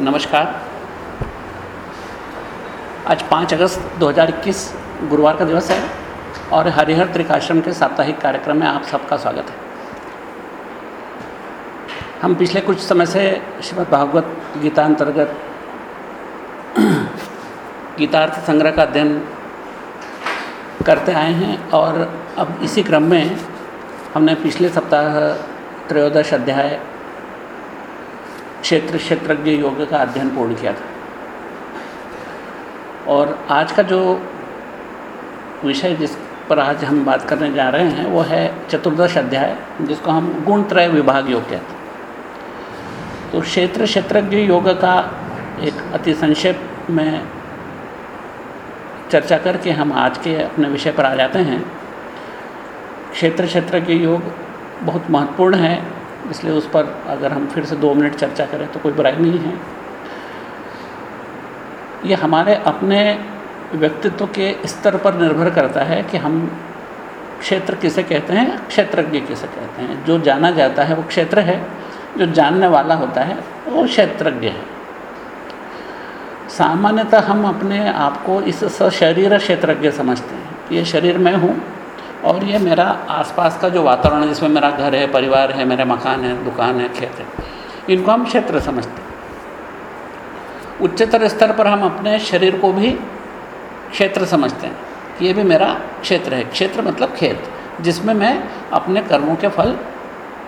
नमस्कार। आज 5 अगस्त 2021 गुरुवार का दिवस है और हरिहर त्रिकाश्रम के साप्ताहिक कार्यक्रम में आप सबका स्वागत है। हम पिछले कुछ समय से श्रीमद् भागवत गीता अंतर्गत गीतार्थ संग्रह का अध्ययन करते आए हैं और अब इसी क्रम में हमने पिछले सप्ताह त्रयोदश अध्याय क्षेत्र, क्षेत्रज्ञ योग का अध्ययन पूर्ण किया था। और आज का जो विषय जिस पर आज हम बात करने जा रहे हैं, वो है चतुर्दश अध्याय, जिसको हम गुण त्रय विभाग योग कहते हैं। तो क्षेत्र, क्षेत्रज्ञ योग का एक अति संक्षेप में चर्चा करके हम आज के अपने विषय पर आ जाते हैं। क्षेत्र क्षेत्र के योग बहुत महत्वपूर्ण है। इसलिए उस पर अगर हम फिर से दो मिनट चर्चा करें तो कोई बुराई नहीं है। ये हमारे अपने व्यक्तित्व के स्तर पर निर्भर करता है कि हम क्षेत्र किसे कहते हैं, क्षेत्रज्ञ किसे कहते हैं। जो जाना जाता है वो क्षेत्र है, जो जानने वाला होता है वो क्षेत्रज्ञ है। सामान्यतः हम अपने आप को इस सशरीर क्षेत्रज्ञ समझते हैं ये शरीर मैं हूँ और ये मेरा आसपास का जो वातावरण है, जिसमें मेरा घर है, परिवार है, मेरे मकान है, दुकान है, खेत है, इनको हम क्षेत्र समझते हैं। उच्चतर स्तर पर हम अपने शरीर को भी क्षेत्र समझते हैं। कि ये भी मेरा क्षेत्र है। क्षेत्र मतलब खेत, जिसमें मैं अपने कर्मों के फल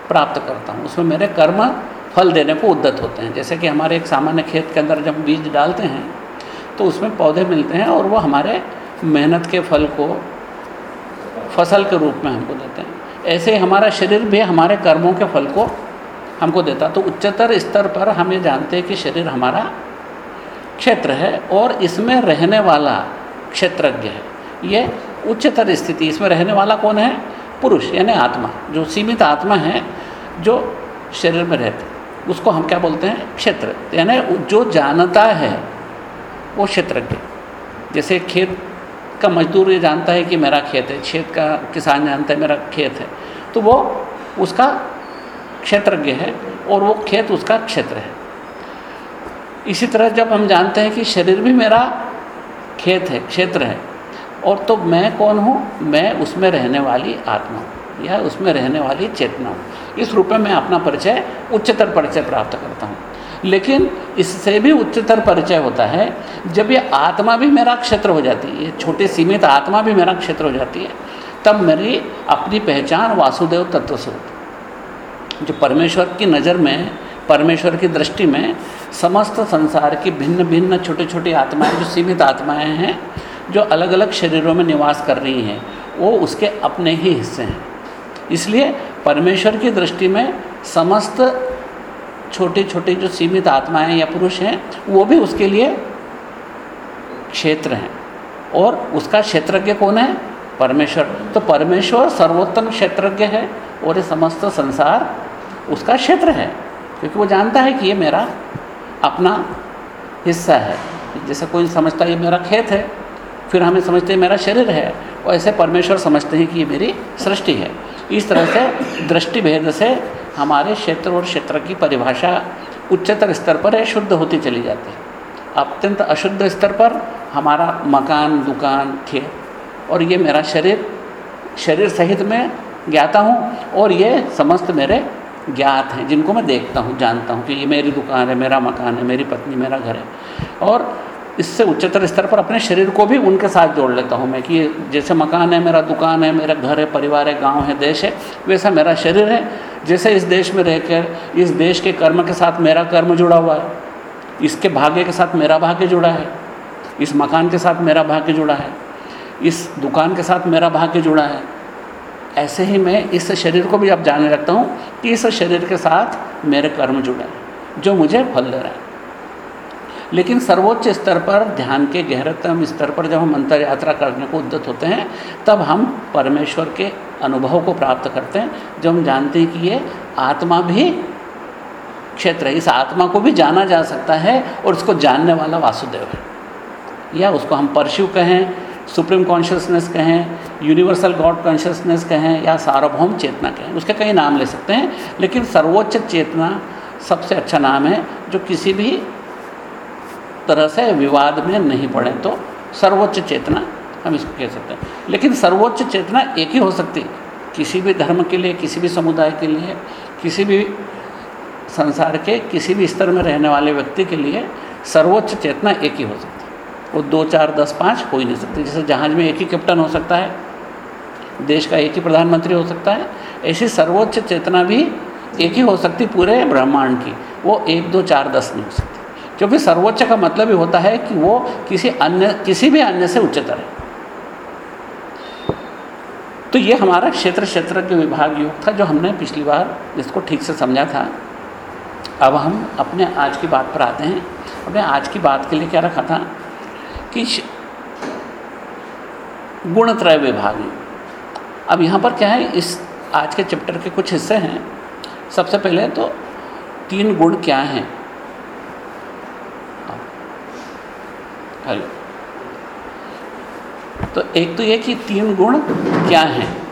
प्राप्त करता हूँ। उसमें मेरे कर्म फल देने को उद्दत होते हैं। जैसे कि हमारे एक सामान्य खेत के अंदर जब बीज डालते हैं तो उसमें पौधे मिलते हैं और वो हमारे मेहनत के फल को फ़सल के रूप में हमको देते हैं। ऐसे हमारा शरीर भी हमारे कर्मों के फल को हमको देता तो उच्चतर स्तर पर हम ये जानते हैं कि शरीर हमारा क्षेत्र है और इसमें रहने वाला क्षेत्रज्ञ है। ये उच्चतर स्थिति, इसमें रहने वाला कौन है? पुरुष, यानी आत्मा। जो सीमित आत्मा है, जो शरीर में रहते उसको हम क्या बोलते हैं? क्षेत्र। यानी जो जानता है, वो क्षेत्रज्ञ। जैसे खेत का मजदूर ये जानता है कि मेरा खेत है खेत का किसान जानता है मेरा खेत है। तो वो उसका क्षेत्रज्ञ है और वो खेत उसका क्षेत्र है। इसी तरह जब हम जानते हैं कि शरीर भी मेरा खेत है, क्षेत्र है, और तो मैं कौन हूँ? मैं उसमें रहने वाली आत्मा हूँ, या उसमें रहने वाली चेतना हूँ। इस रूप में मैं अपना परिचय उच्चतर परिचय प्राप्त करता हूँ। लेकिन इससे भी उच्चतर परिचय होता है, जब ये आत्मा भी मेरा क्षेत्र हो जाती है, ये छोटी सीमित आत्मा भी मेरा क्षेत्र हो जाती है, तब मेरी अपनी पहचान वासुदेव तत्व स्वरूप जो परमेश्वर की नज़र में, परमेश्वर की दृष्टि में समस्त संसार की भिन्न भिन्न छोटी छोटी आत्माएँ, जो सीमित आत्माएँ हैं, जो अलग अलग शरीरों में निवास कर रही हैं, वो उसके अपने ही हिस्से हैं। इसलिए परमेश्वर की दृष्टि में समस्त छोटी छोटी जो सीमित आत्माएँ या पुरुष हैं, वो भी उसके लिए क्षेत्र हैं। और उसका क्षेत्रज्ञ कौन है? परमेश्वर। तो परमेश्वर सर्वोत्तम क्षेत्रज्ञ है और ये समस्त संसार उसका क्षेत्र है, क्योंकि वो जानता है कि ये मेरा अपना हिस्सा है। जैसे कोई समझता है ये मेरा खेत है, फिर हमें समझते हैं मेरा शरीर है, और ऐसे परमेश्वर समझते हैं कि ये मेरी सृष्टि है। इस तरह से दृष्टि भेद से हमारे क्षेत्र और क्षेत्र की परिभाषा उच्चतर स्तर पर है शुद्ध होती चली जाती है। अत्यंत अशुद्ध स्तर पर हमारा मकान, दुकान, खेत, और ये मेरा शरीर शरीर सहित में ज्ञाता हूँ और ये समस्त मेरे ज्ञात हैं, जिनको मैं देखता हूँ, जानता हूँ कि ये मेरी दुकान है, मेरा मकान है, मेरी पत्नी, मेरा घर है। और इससे उच्चतर स्तर पर अपने शरीर को भी उनके साथ जोड़ लेता हूँ मैं कि जैसे मकान है, मेरा दुकान है, मेरा घर है, परिवार है, गाँव है, देश है, वैसा मेरा शरीर है, जैसे इस देश में रहकर, इस देश के कर्म के साथ मेरा कर्म जुड़ा हुआ है, इसके भाग्य के साथ मेरा भाग्य जुड़ा है, इस मकान के साथ मेरा भाग्य जुड़ा है, इस दुकान के साथ मेरा भाग्य जुड़ा है। ऐसे ही मैं इस शरीर को भी अब जानने लगता हूँ कि इस शरीर के साथ मेरे कर्म जुड़े हैं, जो मुझे फल दे रहे हैं। लेकिन सर्वोच्च स्तर पर, ध्यान के गहरतम स्तर पर जब हम अंतर यात्रा करने को उद्यत होते हैं, तब हम परमेश्वर के अनुभव को प्राप्त करते हैं जब हम जानते हैं कि ये आत्मा भी क्षेत्र है। इस आत्मा को भी जाना जा सकता है और उसको जानने वाला वासुदेव है। या उसको हम परशु कहें, सुप्रीम कॉन्शियसनेस कहें, यूनिवर्सल गॉड कॉन्शियसनेस कहें, या सार्वभौम चेतना कहें, उसके कई नाम ले सकते हैं, लेकिन सर्वोच्च चेतना सबसे अच्छा नाम है, जो किसी भी तरह से विवाद में नहीं पड़े तो सर्वोच्च चेतना हम इसको कह सकते हैं। लेकिन सर्वोच्च चेतना एक ही हो सकती है। किसी भी धर्म के लिए, किसी भी समुदाय के लिए, किसी भी संसार के, किसी भी स्तर में रहने वाले व्यक्ति के लिए सर्वोच्च चेतना एक ही हो सकती है। वो दो, चार, दस, पाँच हो ही नहीं सकती। जैसे जहाज़ में एक ही कैप्टन हो सकता है, देश का एक ही प्रधानमंत्री हो सकता है, ऐसी सर्वोच्च चेतना भी एक ही हो सकती पूरे ब्रह्मांड की। वो एक, दो, चार, दस नहीं हो सकती। क्योंकि सर्वोच्च का मतलब ही होता है कि वो किसी अन्य, किसी भी अन्य से उच्चतर है। तो ये हमारा क्षेत्र क्षेत्र के विभाग योग था जो हमने पिछली बार इसको ठीक से समझा था। अब हम अपने आज की बात पर आते हैं। अपने आज की बात के लिए क्या रखा था? कि गुणत्रय विभाग। अब यहाँ पर क्या है? इस आज के चैप्टर के कुछ हिस्से हैं। सबसे पहले तो तीन गुण क्या हैं? हेलो तो एक तो ये कि तीन गुण क्या हैं?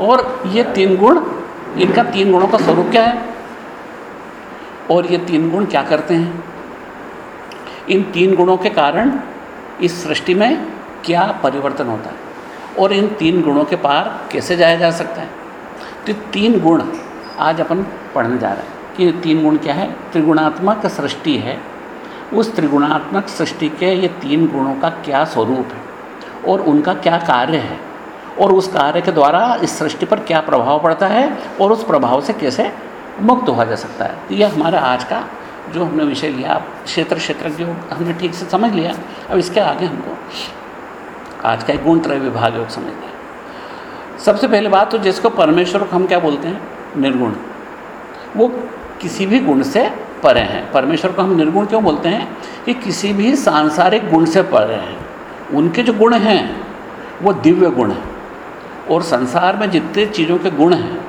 और ये तीन गुण, इनका तीन गुणों का स्वरूप क्या है? और ये तीन गुण क्या करते हैं? इन तीन गुणों के कारण इस सृष्टि में क्या परिवर्तन होता है? और इन तीन गुणों के पार कैसे जाया जा सकता है? तो तीन गुण आज अपन पढ़ने जा रहे हैं। कि तीन गुण क्या है? त्रिगुणात्मक सृष्टि है। उस त्रिगुणात्मक सृष्टि के ये तीन गुणों का क्या स्वरूप है? और उनका क्या कार्य है? और उस कार्य के द्वारा इस सृष्टि पर क्या प्रभाव पड़ता है? और उस प्रभाव से कैसे मुक्त हुआ जा सकता है? तो यह हमारा आज का जो हमने विषय लिया, क्षेत्र क्षेत्र जो हमने ठीक से समझ लिया, अब इसके आगे हमको आज का एक गुण त्रय विभाग योग समझ लिया सबसे पहले बात तो जिसको परमेश्वर को हम क्या बोलते हैं? निर्गुण। वो किसी भी गुण से परे हैं। परमेश्वर को हम निर्गुण क्यों बोलते हैं? कि किसी भी सांसारिक गुण से परे हैं। उनके जो गुण हैं, वो दिव्य गुण हैं। और संसार में जितने चीज़ों के गुण हैं,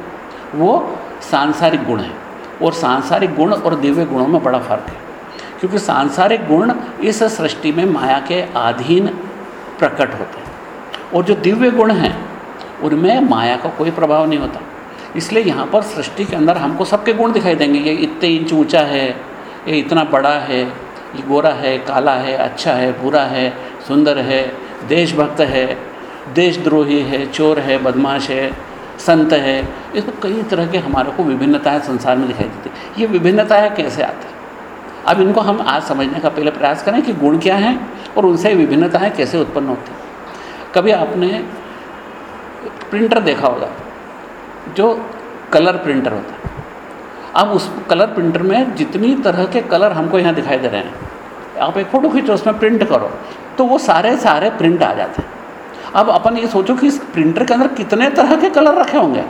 वो सांसारिक गुण हैं। और सांसारिक गुण और दिव्य गुणों में बड़ा फ़र्क है। क्योंकि सांसारिक गुण इस सृष्टि में माया के अधीन प्रकट होते हैं। और जो दिव्य गुण हैं, उनमें माया का कोई प्रभाव नहीं होता। इसलिए यहाँ पर सृष्टि के अंदर हमको सबके गुण दिखाई देंगे। ये इतने इंच ऊँचा है, ये इतना बड़ा है, ये गोरा है, काला है अच्छा है, बुरा है, सुंदर है, देशभक्त है, देशद्रोही है, चोर है, बदमाश है, संत है। इसमें कई तरह के हमारे को विभिन्नताएँ संसार में दिखाई देती ये विभिन्नताएँ कैसे आती अब इनको हम आज समझने का पहले प्रयास करें कि गुण क्या हैं और उनसे विभिन्नताएँ कैसे उत्पन्न होती कभी आपने प्रिंटर देखा होगा जो कलर प्रिंटर होता है। अब उस कलर प्रिंटर में जितनी तरह के कलर हमको यहाँ दिखाई दे रहे हैं, आप एक फ़ोटो खींचो, उसमें प्रिंट करो तो वो सारे सारे प्रिंट आ जाते हैं। अब अपन ये सोचो कि इस प्रिंटर के अंदर कितने तरह के कलर रखे होंगे?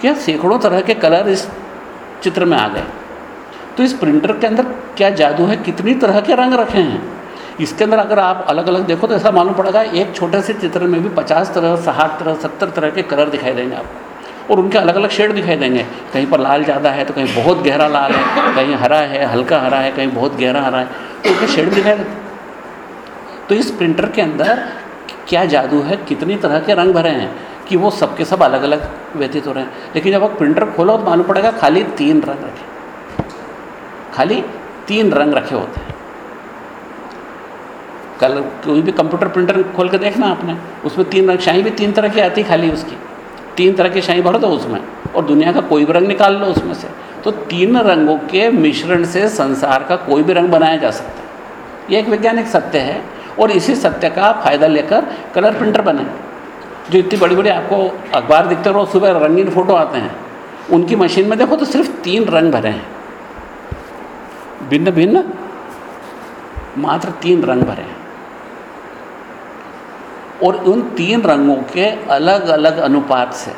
क्या सैकड़ों तरह के कलर इस चित्र में आ गए? तो इस प्रिंटर के अंदर क्या जादू है? कितनी तरह के रंग रखे हैं? इसके अंदर अगर आप अलग अलग देखो तो ऐसा मालूम पड़ेगा, एक छोटे से चित्र में भी पचास तरह, साठ तरह, सत्तर तरह के कलर दिखाई देंगे आपको। और उनके अलग अलग शेड दिखाई देंगे। कहीं पर लाल ज़्यादा है तो कहीं बहुत गहरा लाल है, कहीं हरा है, हल्का हरा है, कहीं बहुत गहरा हरा है तो उनके शेड दिखाई देते तो इस प्रिंटर के अंदर क्या जादू है, कितनी तरह के रंग भरे हैं, कि वो सबके सब अलग अलग व्यतीत हो रहे हैं। लेकिन जब आप प्रिंटर खोलो तो मालूम पड़ेगा खाली तीन रंग रखे। खाली तीन रंग रखे होते हैं। कल कोई भी कंप्यूटर प्रिंटर खोल के देखना आपने, उसमें तीन रंग शाही भी तीन तरह की आती खाली उसकी। तीन तरह की शाही भर दो उसमें, और दुनिया का कोई भी रंग निकाल लो उसमें से। तो तीन रंगों के मिश्रण से संसार का कोई भी रंग बनाया जा सकता है। ये एक वैज्ञानिक सत्य है, और इसी सत्य का फ़ायदा लेकर कलर प्रिंटर बने। जो इतनी बड़ी बड़ी आपको अखबार दिखते रहो सुबह रंगीन फ़ोटो आते हैं, उनकी मशीन में देखो तो सिर्फ़ तीन रंग भरे हैं। भिन्न भिन्न मात्र तीन रंग भरे हैं। और उन तीन रंगों के अलग अलग अनुपात से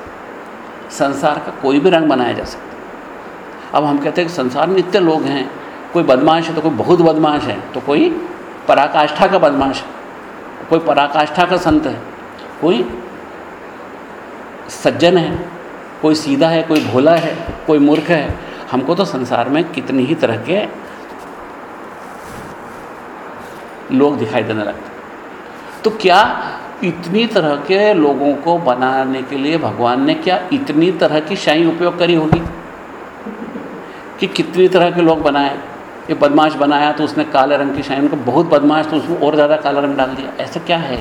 संसार का कोई भी रंग बनाया जा सकता अब हम कहते हैं कि संसार में इतने लोग हैं, कोई बदमाश है तो कोई बहुत बदमाश है तो कोई पराकाष्ठा का बदमाश है, कोई पराकाष्ठा का संत है, कोई सज्जन है, कोई सीधा है, कोई भोला है, कोई मूर्ख है, हमको तो संसार में कितनी ही तरह के लोग दिखाई देने लगते तो क्या इतनी तरह के लोगों को बनाने के लिए भगवान ने क्या इतनी तरह की शाही उपयोग करी होगी? कि कितनी तरह के लोग बनाए? ये बदमाश बनाया तो उसने काले रंग की शाइन उनको बहुत बदमाश तो उसमें और ज़्यादा काला रंग डाल दिया। ऐसा क्या है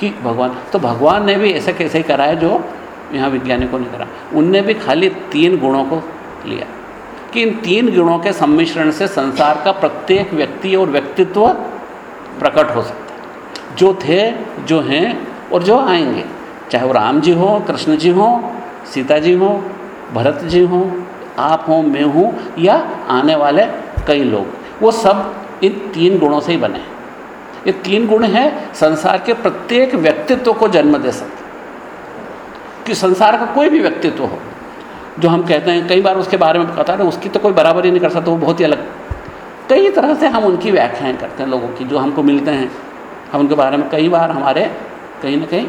कि भगवान तो भगवान ने भी ऐसा कैसे ही करा जो यहाँ वैज्ञानिकों ने करा। उनने भी खाली तीन गुणों को लिया कि इन तीन गुणों के सम्मिश्रण से संसार का प्रत्येक व्यक्ति और व्यक्तित्व प्रकट हो सकता जो थे, जो हैं और जो आएँगे। चाहे वो राम जी हों, कृष्ण जी हों, सीता जी हों, भरत जी हों, आप हों, मैं हूँ या आने वाले कई लोग। वो सब इन तीन गुणों से ही बने हैं। ये तीन गुण हैं संसार के प्रत्येक व्यक्तित्व को जन्म दे सकते। कि संसार का कोई भी व्यक्तित्व हो, जो हम कहते हैं, कई बार उसके बारे में कहता है उसकी तो कोई बराबरी नहीं कर सकता, वो बहुत ही अलग। कई तरह से हम उनकी व्याख्याएँ करते हैं लोगों की, जो हमको मिलते हैं। हम उनके बारे में कई बार हमारे कहीं ना कहीं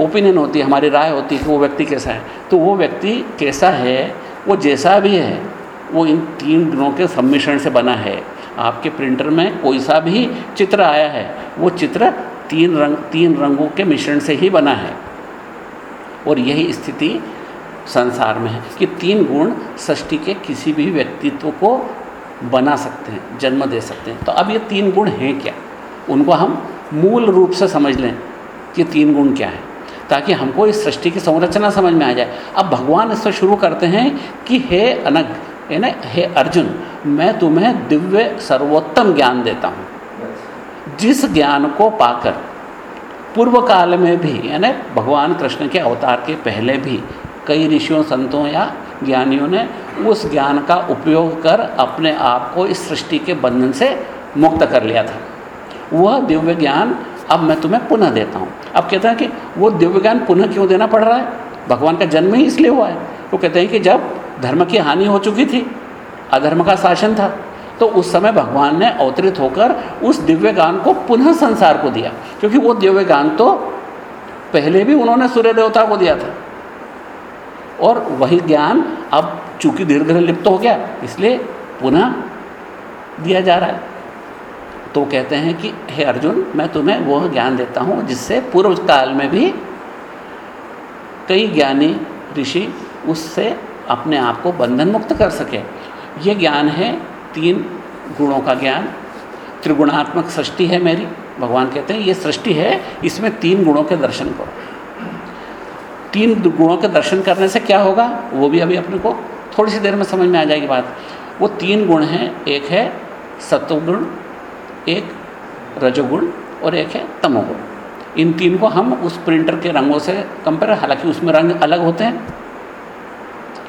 ओपिनियन होती है, हमारी राय होती है कि वो व्यक्ति कैसा है। तो वो व्यक्ति कैसा है, वो जैसा भी है, वो इन तीन गुणों के सम्मिश्रण से बना है। आपके प्रिंटर में कोई सा भी चित्र आया है, वो चित्र तीन रंग, तीन रंगों के मिश्रण से ही बना है। और यही स्थिति संसार में है कि तीन गुण सृष्टि के किसी भी व्यक्तित्व को बना सकते हैं, जन्म दे सकते हैं। तो अब ये तीन गुण हैं क्या? उनको हम मूल रूप से समझ लें कि तीन गुण क्या है, ताकि हमको इस सृष्टि की संरचना समझ में आ जाए। अब भगवान इससे शुरू करते हैं कि हे अनग है ना हे अर्जुन, मैं तुम्हें दिव्य सर्वोत्तम ज्ञान देता हूँ। जिस ज्ञान को पाकर पूर्व काल में भी, यानी भगवान कृष्ण के अवतार के पहले भी कई ऋषियों, संतों या ज्ञानियों ने उस ज्ञान का उपयोग कर अपने आप को इस सृष्टि के बंधन से मुक्त कर लिया था। वह दिव्य ज्ञान अब मैं तुम्हें पुनः देता हूँ। अब कहते हैं कि वो दिव्य ज्ञान पुनः क्यों देना पड़ रहा है? भगवान का जन्म ही इसलिए हुआ है। वो कहते हैं कि जब धर्म की हानि हो चुकी थी, अधर्म का शासन था तो उस समय भगवान ने अवतरित होकर उस दिव्य ज्ञान को पुनः संसार को दिया। क्योंकि वो दिव्य ज्ञान तो पहले भी उन्होंने सूर्य देवता को दिया था। और वही ज्ञान अब चूँकि धीरे लिप्त हो गया, इसलिए पुनः दिया जा रहा है। तो कहते हैं कि, हे अर्जुन, मैं तुम्हें वह ज्ञान देता हूँ जिससे पूर्व काल में भी कई ज्ञानी ऋषि उससे अपने आप को बंधन मुक्त कर सके। ये ज्ञान है तीन गुणों का ज्ञान। त्रिगुणात्मक सृष्टि है मेरी, भगवान कहते हैं, ये सृष्टि है, इसमें तीन गुणों के दर्शन करो। तीन गुणों के दर्शन करने से क्या होगा? वो भी अभी अपने को थोड़ी सी देर में समझ में आ जाएगी बात। वो तीन गुण हैं, एक है सत्वगुण एक रजोगुण और एक है तमोगुण। इन तीन को हम उस प्रिंटर के रंगों से कंपेयर हालाँकि उसमें रंग अलग होते हैं,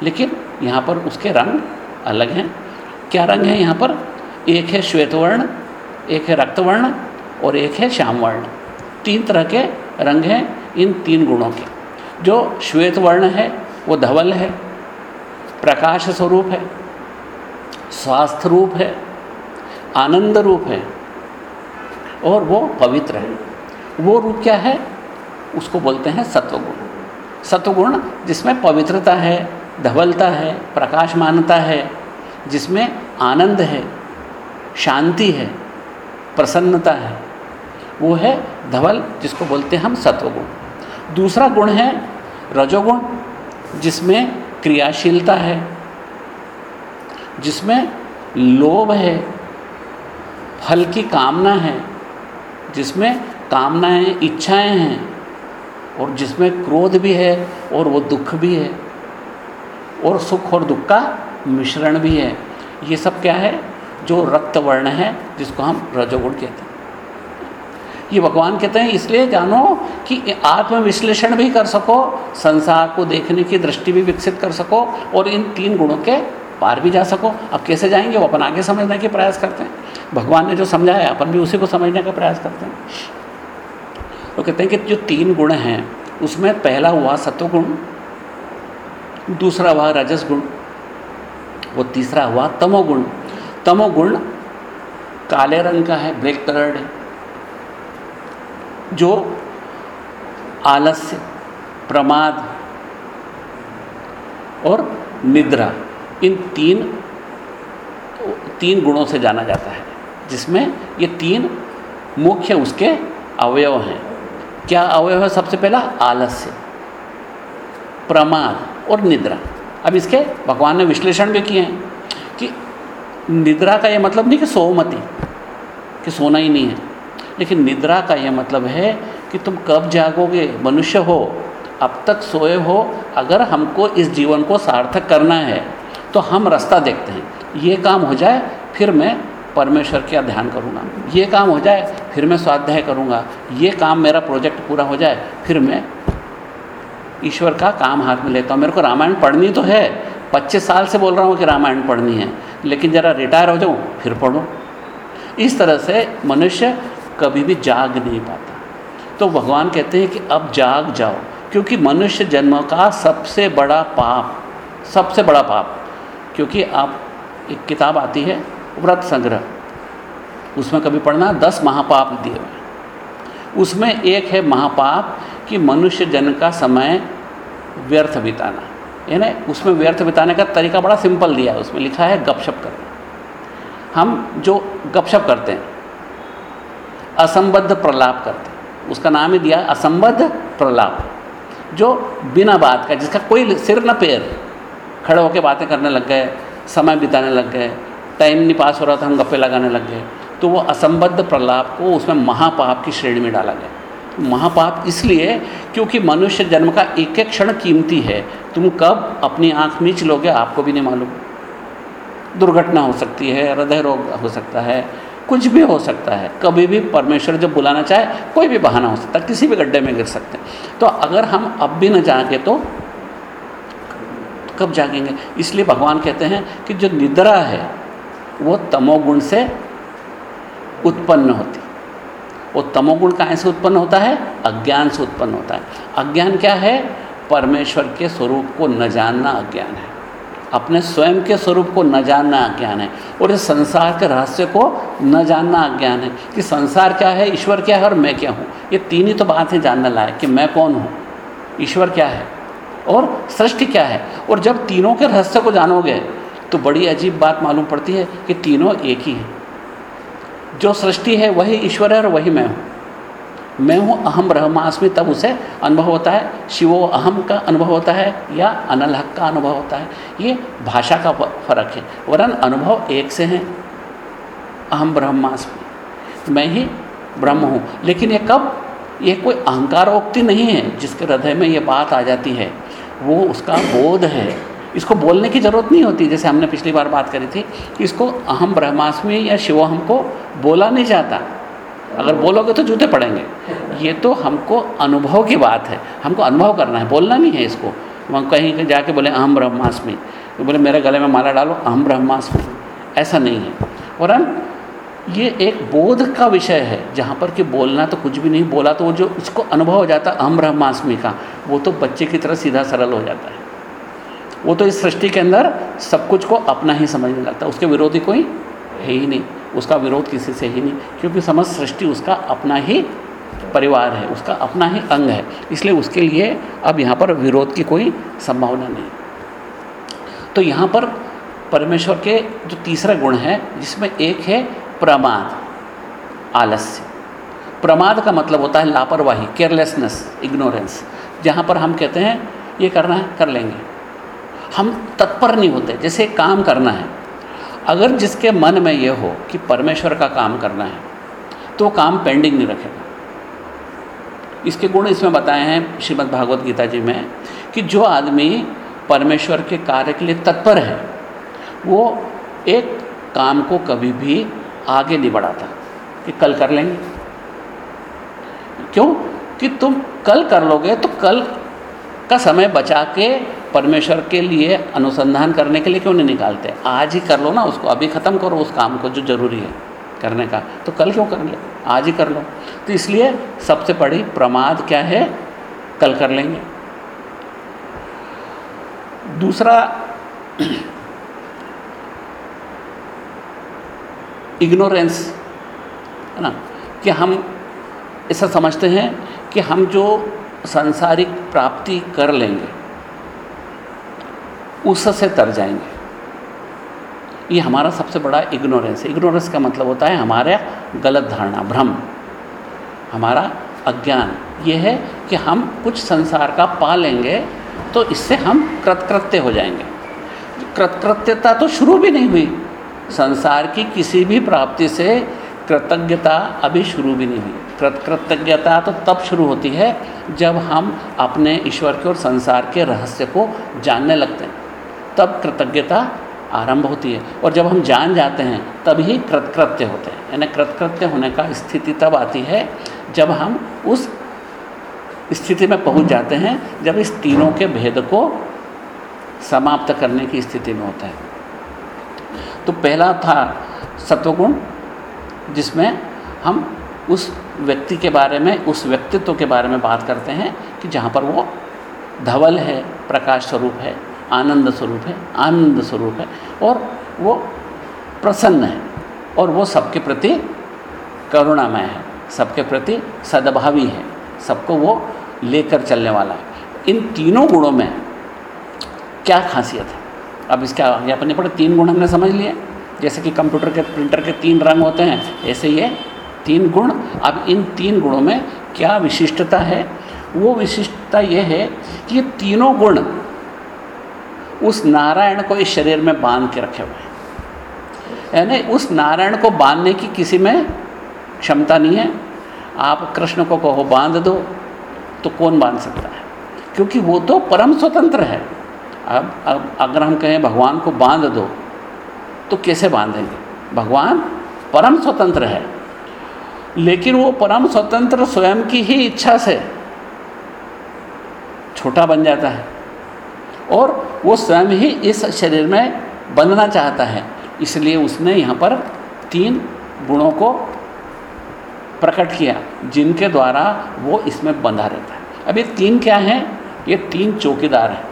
लेकिन यहाँ पर उसके रंग अलग हैं। क्या रंग है यहाँ पर? एक है श्वेतवर्ण, एक है रक्तवर्ण और एक है श्यामवर्ण। तीन तरह के रंग हैं इन तीन गुणों के। जो श्वेत वर्ण है, वो धवल है, प्रकाश स्वरूप है, स्वास्थ्य रूप है, आनंद रूप है और वो पवित्र है। वो रूप क्या है? उसको बोलते हैं सत्वगुण। सत्वगुण जिसमें पवित्रता है, धवलता है, प्रकाशमानता है, जिसमें आनंद है, शांति है, प्रसन्नता है, वो है धवल जिसको बोलते हैं हम सत्वगुण। दूसरा गुण है रजोगुण जिसमें क्रियाशीलता है, जिसमें लोभ है, फल की कामना है जिसमें कामनाएँ, इच्छाएँ हैं और जिसमें क्रोध भी है और वो दुख भी है और सुख और दुख का मिश्रण भी है। ये सब क्या है? जो रक्त वर्ण है, जिसको हम रजोगुण कहते हैं। ये भगवान कहते हैं, इसलिए जानो कि आत्मविश्लेषण भी कर सको, संसार को देखने की दृष्टि भी विकसित कर सको और इन तीन गुणों के पार भी जा सको। अब कैसे जाएँगे? वो अपन आगे समझने के प्रयास करते हैं। भगवान ने जो समझाया, अपन भी उसी को समझने का प्रयास करते हैं। तो कहते हैं कि जो तीन गुण हैं, उसमें पहला हुआ सत्वगुण, दूसरा हुआ रजस गुण वो तीसरा हुआ तमोगुण। तमोगुण काले रंग का है, ब्लैक कलर्ड है, जो आलस्य, प्रमाद और निद्रा। इन तीन तीन गुणों से जाना जाता है, जिसमें ये तीन मुख्य उसके अवयव हैं। क्या अवयव है सबसे पहला? आलस्य, प्रमाद और निद्रा। अब इसके भगवान ने विश्लेषण भी किए हैं कि निद्रा का ये मतलब नहीं कि सोमति कि सोना ही नहीं है, लेकिन निद्रा का ये मतलब है कि तुम कब जागोगे? मनुष्य हो, अब तक सोए हो, अगर हमको इस जीवन को सार्थक करना है तो हम रास्ता देखते हैं। ये काम हो जाए, फिर मैं परमेश्वर का ध्यान करूँगा। ये काम हो जाए, फिर मैं स्वाध्याय करूँगा। ये काम मेरा प्रोजेक्ट पूरा हो जाए, फिर मैं ईश्वर का काम हाथ में लेता हूँ। मेरे को रामायण पढ़नी तो है। पच्चीस साल से बोल रहा हूँ कि रामायण पढ़नी है, लेकिन ज़रा रिटायर हो जाऊँ, फिर पढ़ो। इस तरह से मनुष्य कभी भी जाग नहीं पाता। तो भगवान कहते हैं कि अब जाग जाओ, क्योंकि मनुष्य जन्म का सबसे बड़ा पाप, सबसे बड़ा पाप क्योंकि आप एक किताब आती है, व्रत संग्रह। उसमें कभी पढ़ना, दस महापाप दिए हुए उसमें एक है महापाप कि मनुष्य जन्म का समय व्यर्थ बिताना। यानी उसमें व्यर्थ बिताने का तरीका बड़ा सिंपल दिया है, उसमें लिखा है गपशप करना। हम जो गपशप करते हैं, असंबद्ध प्रलाप करते हैं, उसका नाम ही दिया असंबद्ध प्रलाप, जो बिना बात का, जिसका कोई सिर न पैर। खड़े होकर बातें करने लग गए, समय बिताने लग गए टाइम नहीं पास हो रहा था, हम गप्पे लगाने लग गए। तो वो असंबद्ध प्रलाप को उसमें महापाप की श्रेणी में डाला गया। महापाप इसलिए क्योंकि मनुष्य जन्म का एक एक क्षण कीमती है। तुम कब अपनी आँख मीच लोगे आपको भी नहीं मालूम। दुर्घटना हो सकती है, हृदय रोग हो सकता है, कुछ भी हो सकता है। कभी भी परमेश्वर जब बुलाना चाहे, कोई भी बहाना हो सकता है, किसी भी गड्ढे में गिर सकते हैं। तो अगर हम अब भी न जागे तो कब जागेंगे? इसलिए भगवान कहते हैं कि जो निद्रा है, वो तमोगुण से उत्पन्न होती। वो तमोगुण कहाँ से उत्पन्न होता है? अज्ञान से उत्पन्न होता है। अज्ञान क्या है? परमेश्वर के स्वरूप को न जानना अज्ञान है। अपने स्वयं के स्वरूप को न जानना अज्ञान है। और इस संसार के रहस्य को न जानना अज्ञान है। कि संसार क्या है? ईश्वर क्या है? और मैं क्या हूँ? ये तीन ही तो बात है जानने लायक कि मैं कौन हूँ? ईश्वर क्या है? और सृष्टि क्या है? और जब तीनों के रहस्य को जानोगे तो बड़ी अजीब बात मालूम पड़ती है कि तीनों एक ही हैं। जो सृष्टि है, वही ईश्वर है और वही मैं हूँ। मैं हूँ अहम ब्रह्मास्मि, तब उसे अनुभव होता है। शिवो अहम का अनुभव होता है या अनलहक का अनुभव होता है। ये भाषा का फ़र्क है। वरन अनुभव एक से हैं। अहम ब्रह्मास्मि। मैं ही ब्रह्म हूँ। लेकिन ये कब? ये कोई अहंकारोक्ति नहीं है जिसके हृदय में ये बात आ जाती है। वो उसका बोध है। इसको बोलने की ज़रूरत नहीं होती। जैसे हमने पिछली बार बात करी थी कि इसको अहम ब्रह्मास्मि या शिवोहम को बोला नहीं जाता। अगर बोलोगे तो जूते पड़ेंगे। ये तो हमको अनुभव की बात है। हमको अनुभव करना है। बोलना नहीं है इसको। हम कहीं जाके बोले अहम ब्रह्मास्मि। तो बोले, मेरे गले में माला डालो, अहम ब्रह्मास्मि। ऐसा नहीं है। वरन ये एक बोध का विषय है। जहाँ पर कि बोलना तो कुछ भी नहीं, बोला तो वो जो उसको अनुभव हो जाता है अहम ब्रह्मास्मि का, वो तो बच्चे की तरह सीधा सरल हो जाता है। वो तो इस सृष्टि के अंदर सब कुछ को अपना ही समझने लगता है। उसके विरोधी कोई है ही नहीं। उसका विरोध किसी से ही नहीं, क्योंकि समस्त सृष्टि उसका अपना ही परिवार है, उसका अपना ही अंग है। इसलिए उसके लिए अब यहाँ पर विरोध की कोई संभावना नहीं। तो यहाँ पर परमेश्वर के जो तीसरा गुण है, जिसमें एक है प्रमाद। आलस्य। प्रमाद का मतलब होता है लापरवाही केयरलेसनेस इग्नोरेंस जहाँ पर हम कहते हैं, ये करना है, कर लेंगे। हम तत्पर नहीं होते, जैसे काम करना है। अगर जिसके मन में ये हो कि परमेश्वर का काम करना है तो काम पेंडिंग नहीं रखेगा। इसके गुण इसमें बताए हैं श्रीमद् भागवत गीता जी में कि जो आदमी परमेश्वर के कार्य के लिए तत्पर है, वो एक काम को कभी भी आगे नहीं बढ़ाता कि कल कर लेंगे। क्यों? कि तुम कल कर लोगे तो कल का समय बचा के परमेश्वर के लिए अनुसंधान करने के लिए क्यों नहीं निकालते? आज ही कर लो ना उसको, अभी ख़त्म करो उस काम को जो ज़रूरी है करने का। तो कल क्यों कर ले? आज ही कर लो। तो इसलिए सबसे बड़ी प्रमाद क्या है? कल कर लेंगे। दूसरा इग्नोरेंस, है ना, कि हम ऐसा समझते हैं कि हम जो सांसारिक प्राप्ति कर लेंगे, उससे तर जाएँगे। ये हमारा सबसे बड़ा इग्नोरेंस है। इग्नोरेंस का मतलब होता है हमारा गलत धारणा, भ्रम, हमारा अज्ञान। ये है कि हम कुछ संसार का पा लेंगे तो इससे हम कृतकृत्य हो जाएँगे। कृतकृत्यता तो शुरू भी नहीं हुई। संसार की किसी भी प्राप्ति से कृतज्ञता अभी शुरू भी नहीं हुई। कृत, कृतज्ञता तो तब शुरू होती है जब हम अपने ईश्वर के और संसार के रहस्य को जानने लगते हैं। तब कृतज्ञता आरंभ होती है और जब हम जान जाते हैं तभी कृतकृत्य होते हैं। यानी कृतकृत्य होने का स्थिति तब आती है जब हम उस स्थिति में पहुँच जाते हैं जब इस तीनों के भेद को समाप्त करने की स्थिति में होता है। तो पहला था सत्वगुण, जिसमें हम उस व्यक्ति के बारे में, उस व्यक्तित्व के बारे में बात करते हैं कि जहाँ पर वो धवल है, प्रकाश स्वरूप है, आनंद स्वरूप है, आनंद स्वरूप है और वो प्रसन्न है और वो सबके प्रति करुणामय है, सबके प्रति सद्भावी है, सबको वो लेकर चलने वाला है। इन तीनों गुणों में क्या खासियत है? अब इसका आगे अपने पड़े तीन गुण हमने समझ लिए। जैसे कि कंप्यूटर के, प्रिंटर के तीन रंग होते हैं, ऐसे ये तीन गुण। अब इन तीन गुणों में क्या विशिष्टता है? वो विशिष्टता ये है कि ये तीनों गुण उस नारायण को इस शरीर में बाँध के रखे हुए हैं। यानी उस नारायण को बांधने की किसी में क्षमता नहीं है। आप कृष्ण को कहो, बाँध दो तो कौन बाँध सकता है? क्योंकि वो तो परम स्वतंत्र है। अब अब अगर हम कहें भगवान को बाँध दो तो कैसे बांधेंगे? भगवान परम स्वतंत्र है। लेकिन वो परम स्वतंत्र स्वयं की ही इच्छा से छोटा बन जाता है। और वो स्वयं ही इस शरीर में बनना चाहता है। इसलिए उसने यहाँ पर तीन गुणों को प्रकट किया, जिनके द्वारा वो इसमें बंधा रहता है। अब ये तीन क्या हैं? ये तीन चौकीदार हैं।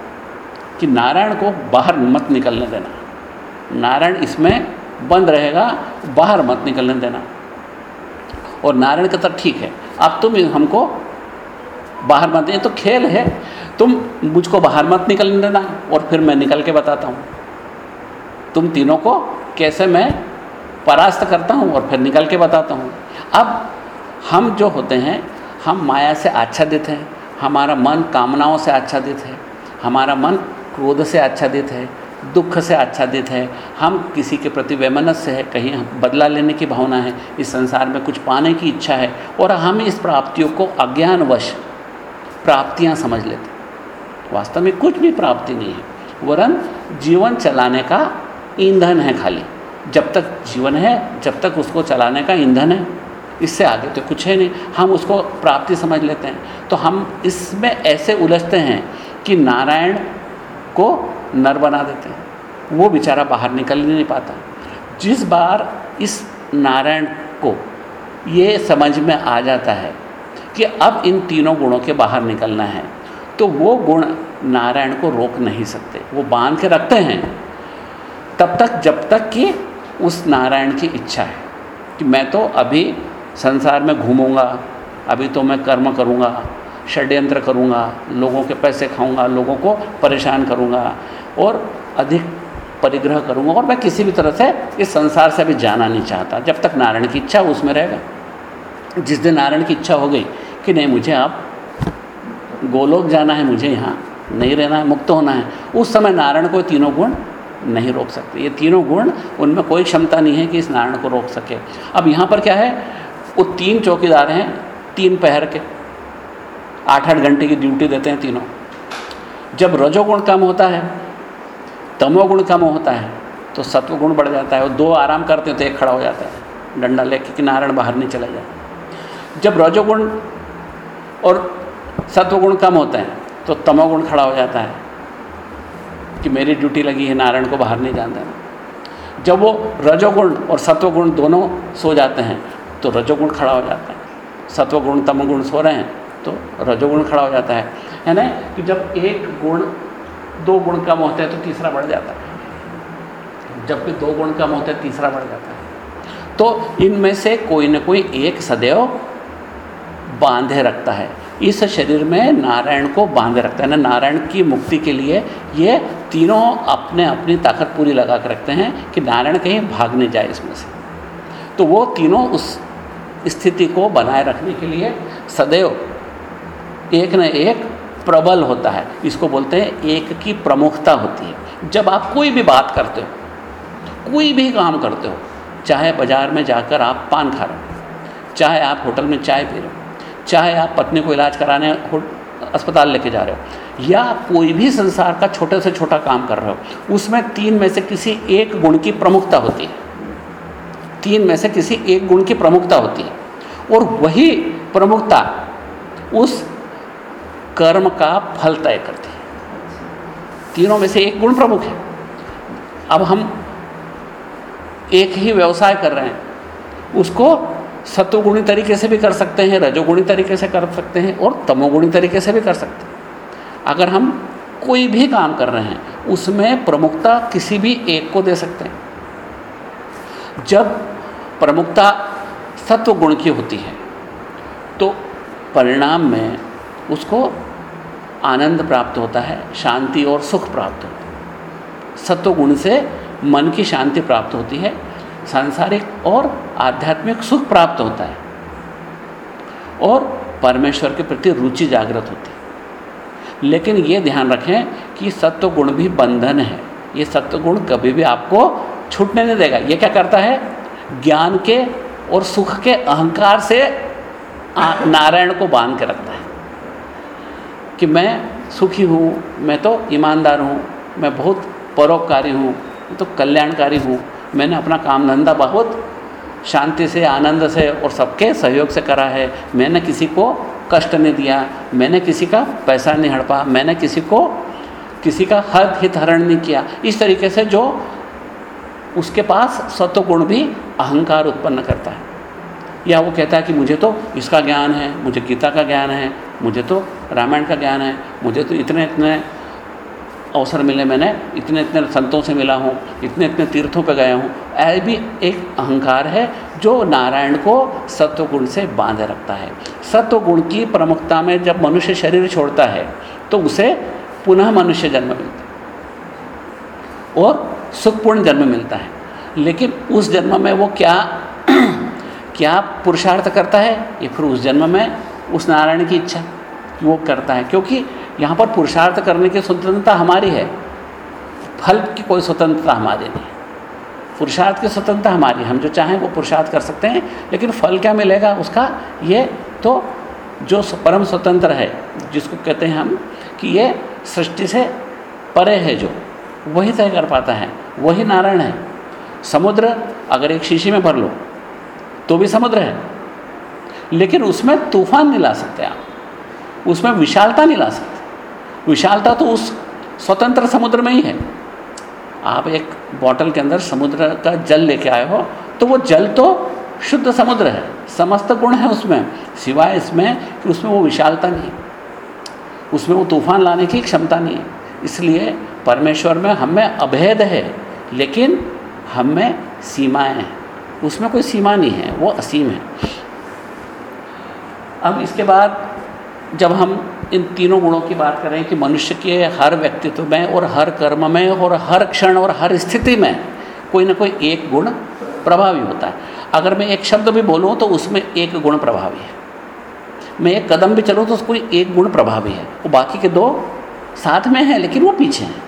कि नारायण को बाहर मत निकलने देना। नारायण इसमें बंद रहेगा, बाहर मत निकलने देना। और नारायण का तो ठीक है। अब तुम हमको बाहर मत, ये तो खेल है। तुम मुझको बाहर मत निकलने देना, और फिर मैं निकल के बताता हूँ। तुम तीनों को कैसे मैं परास्त करता हूँ, और फिर निकल के बताता हूँ। अब हम जो होते हैं, हम माया से आच्छादित हैं, हमारा मन कामनाओं से आच्छादित है, हमारा मन क्रोध से आच्छादित है, दुख से आच्छादित है। हम किसी के प्रति वैमनस है, कहीं बदला लेने की भावना है। इस संसार में कुछ पाने की इच्छा है और हम इस प्राप्तियों को अज्ञानवश प्राप्तियाँ समझ लेते वास्तव में कुछ भी प्राप्ति नहीं है, वरन जीवन चलाने का ईंधन है खाली। जब तक जीवन है, जब तक उसको चलाने का ईंधन है। इससे आगे तो कुछ है नहीं। हम उसको प्राप्ति समझ लेते हैं। तो हम इसमें ऐसे उलझते हैं कि नारायण को नर बना देते हैं। वो बेचारा बाहर निकल ही नहीं पाता। जिस बार इस नारायण को ये समझ में आ जाता है कि अब इन तीनों गुणों के बाहर निकलना है तो वो गुण नारायण को रोक नहीं सकते। वो बाँध के रखते हैं। तब तक, जब तक कि उस नारायण की इच्छा है कि मैं तो अभी संसार में घूमूँगा, अभी तो मैं कर्म करूँगा षड्यंत्र करूँगा, लोगों के पैसे खाऊँगा, लोगों को परेशान करूँगा और अधिक परिग्रह करूँगा और मैं किसी भी तरह से इस संसार से अभी जाना नहीं चाहता। जब तक नारायण की इच्छा उसमें रहेगा। जिस दिन नारायण की इच्छा हो गई कि नहीं, मुझे आप गोलोक जाना है, मुझे यहाँ नहीं रहना है, मुक्त होना है, उस समय नारायण को तीनों गुण नहीं रोक सकते। ये तीनों गुण, उनमें कोई क्षमता नहीं है कि इस नारायण को रोक सके। अब यहाँ पर क्या है? वो तीन चौकीदार हैं, तीन पहर के। आठ आठ घंटे की ड्यूटी देते हैं तीनों। जब रजोगुण कम होता है तमोगुण कम होता है तो सत्वगुण बढ़ जाता है और दो आराम करते हैं तो एक खड़ा हो जाता है। डंडा लेके कि नारायण बाहर नहीं चला जाए। जब रजोगुण और सत्वगुण कम होते हैं तो तमोगुण खड़ा हो जाता है कि मेरी ड्यूटी लगी है, नारायण को बाहर नहीं जान देना। जब वो रजोगुण और सत्वगुण दोनों सो जाते हैं तो रजोगुण खड़ा हो जाता है। सत्वगुण तमोगुण सो रहे हैं तो रजोगुण खड़ा हो जाता है। है ना? कि जब एक गुण दो गुण कम होता है तो तीसरा बढ़ जाता है। जब भी दो गुण कम होता है, तीसरा बढ़ जाता है। तो इनमें से कोई ना कोई एक सदैव बांधे रखता है। इस शरीर में नारायण को बांधे रखता है। ना, नारायण की मुक्ति के लिए ये तीनों अपने अपनी ताकत पूरी लगा कर रखते हैं कि नारायण कहीं भाग नहीं जाए इसमें से। तो वो तीनों उस स्थिति को बनाए रखने के लिए सदैव एक न एक प्रबल होता है। इसको बोलते हैं एक की प्रमुखता होती है। जब आप कोई भी बात करते हो, कोई भी काम करते हो, चाहे बाज़ार में जाकर आप पान खा रहे हो, चाहे आप होटल में चाय पी रहे हो, चाहे आप पत्नी को इलाज कराने अस्पताल लेके जा रहे हो, या कोई भी संसार का छोटे से छोटा काम कर रहे हो, उसमें तीन में से किसी एक गुण की प्रमुखता होती है। तीन में से किसी एक गुण की प्रमुखता होती है। और वही प्रमुखता उस कर्म का फल तय करती है। तीनों में से एक गुण प्रमुख है। अब हम एक ही व्यवसाय कर रहे हैं, उसको सत्वगुणी तरीके से भी कर सकते हैं, रजोगुणी तरीके से कर सकते हैं और तमोगुणी तरीके से भी कर सकते हैं। अगर हम कोई भी काम कर रहे हैं, उसमें प्रमुखता किसी भी एक को दे सकते हैं। जब प्रमुखता सत्व गुण की होती है तो परिणाम में उसको आनंद प्राप्त होता है, शांति और सुख प्राप्त होता है। सत्व गुण से मन की शांति प्राप्त होती है, सांसारिक और आध्यात्मिक सुख प्राप्त होता है। और परमेश्वर के प्रति रुचि जागृत होती है। लेकिन ये ध्यान रखें कि सत्व गुण भी बंधन है। ये सत्व गुण कभी भी आपको छूटने नहीं देगा। ये क्या करता है? ज्ञान के और सुख के अहंकार से नारायण को बाँध के रखता है। कि मैं सुखी हूँ, मैं तो ईमानदार हूँ, मैं बहुत परोपकारी हूँ, मैं तो कल्याणकारी हूँ। मैंने अपना काम धंधा बहुत शांति से, आनंद से और सबके सहयोग से करा है। मैंने किसी को कष्ट नहीं दिया, मैंने किसी का पैसा नहीं हड़पा, मैंने किसी को, किसी का हर हित हरण नहीं किया। इस तरीके से जो उसके पास सत्व गुण भी अहंकार उत्पन्न करता है। या वो कहता है कि मुझे तो इसका ज्ञान है, मुझे गीता का ज्ञान है मुझे तो रामायण का ज्ञान है, मुझे तो इतने इतने अवसर मिले मैंने, इतने इतने संतों से मिला हूँ, इतने इतने तीर्थों पर गया हूँ। ऐ भी एक अहंकार है जो नारायण को सत्व गुण से बांधे रखता है। सत्व गुण की प्रमुखता में जब मनुष्य शरीर छोड़ता है तो उसे पुनः मनुष्य जन्म मिलता है और सुखपूर्ण जन्म मिलता है। लेकिन उस जन्म में वो क्या क्या पुरुषार्थ करता है, या फिर उस जन्म में उस नारायण की इच्छा वो करता है, क्योंकि यहाँ पर पुरुषार्थ करने की स्वतंत्रता हमारी है। फल की कोई स्वतंत्रता हमारी नहीं। पुरुषार्थ की स्वतंत्रता हमारी हम जो चाहें वो पुरुषार्थ कर सकते हैं, लेकिन फल क्या मिलेगा उसका? ये तो जो परम स्वतंत्र है, जिसको कहते हैं हम, कि ये सृष्टि से परे है जो, वही तय कर पाता है, वही नारायण है। समुद्र अगर एक शीशी में भर लो तो भी समुद्र है। लेकिन उसमें तूफ़ान नहीं ला सकते आप। उसमें विशालता नहीं ला सकते। विशालता तो उस स्वतंत्र समुद्र में ही है। आप एक बॉटल के अंदर समुद्र का जल लेके आए हो तो वो जल तो शुद्ध समुद्र है, समस्त गुण है उसमें। सिवाय इसमें कि उसमें वो विशालता नहीं उसमें वो तूफ़ान लाने की क्षमता नहीं है। इसलिए परमेश्वर में हमें अभेद है, लेकिन हमें सीमाएँ हैं। उसमें कोई सीमा नहीं है, वो असीम है। अब इसके बाद जब हम इन तीनों गुणों की बात करें कि मनुष्य के हर व्यक्तित्व में और हर कर्म में और हर क्षण और हर स्थिति में कोई ना कोई एक गुण प्रभावी होता है। अगर मैं एक शब्द भी बोलूँ तो उसमें एक गुण प्रभावी है। मैं एक कदम भी चलूँ तो कोई एक गुण प्रभावी है। वो बाकी के दो साथ में हैं, लेकिन वो पीछे हैं।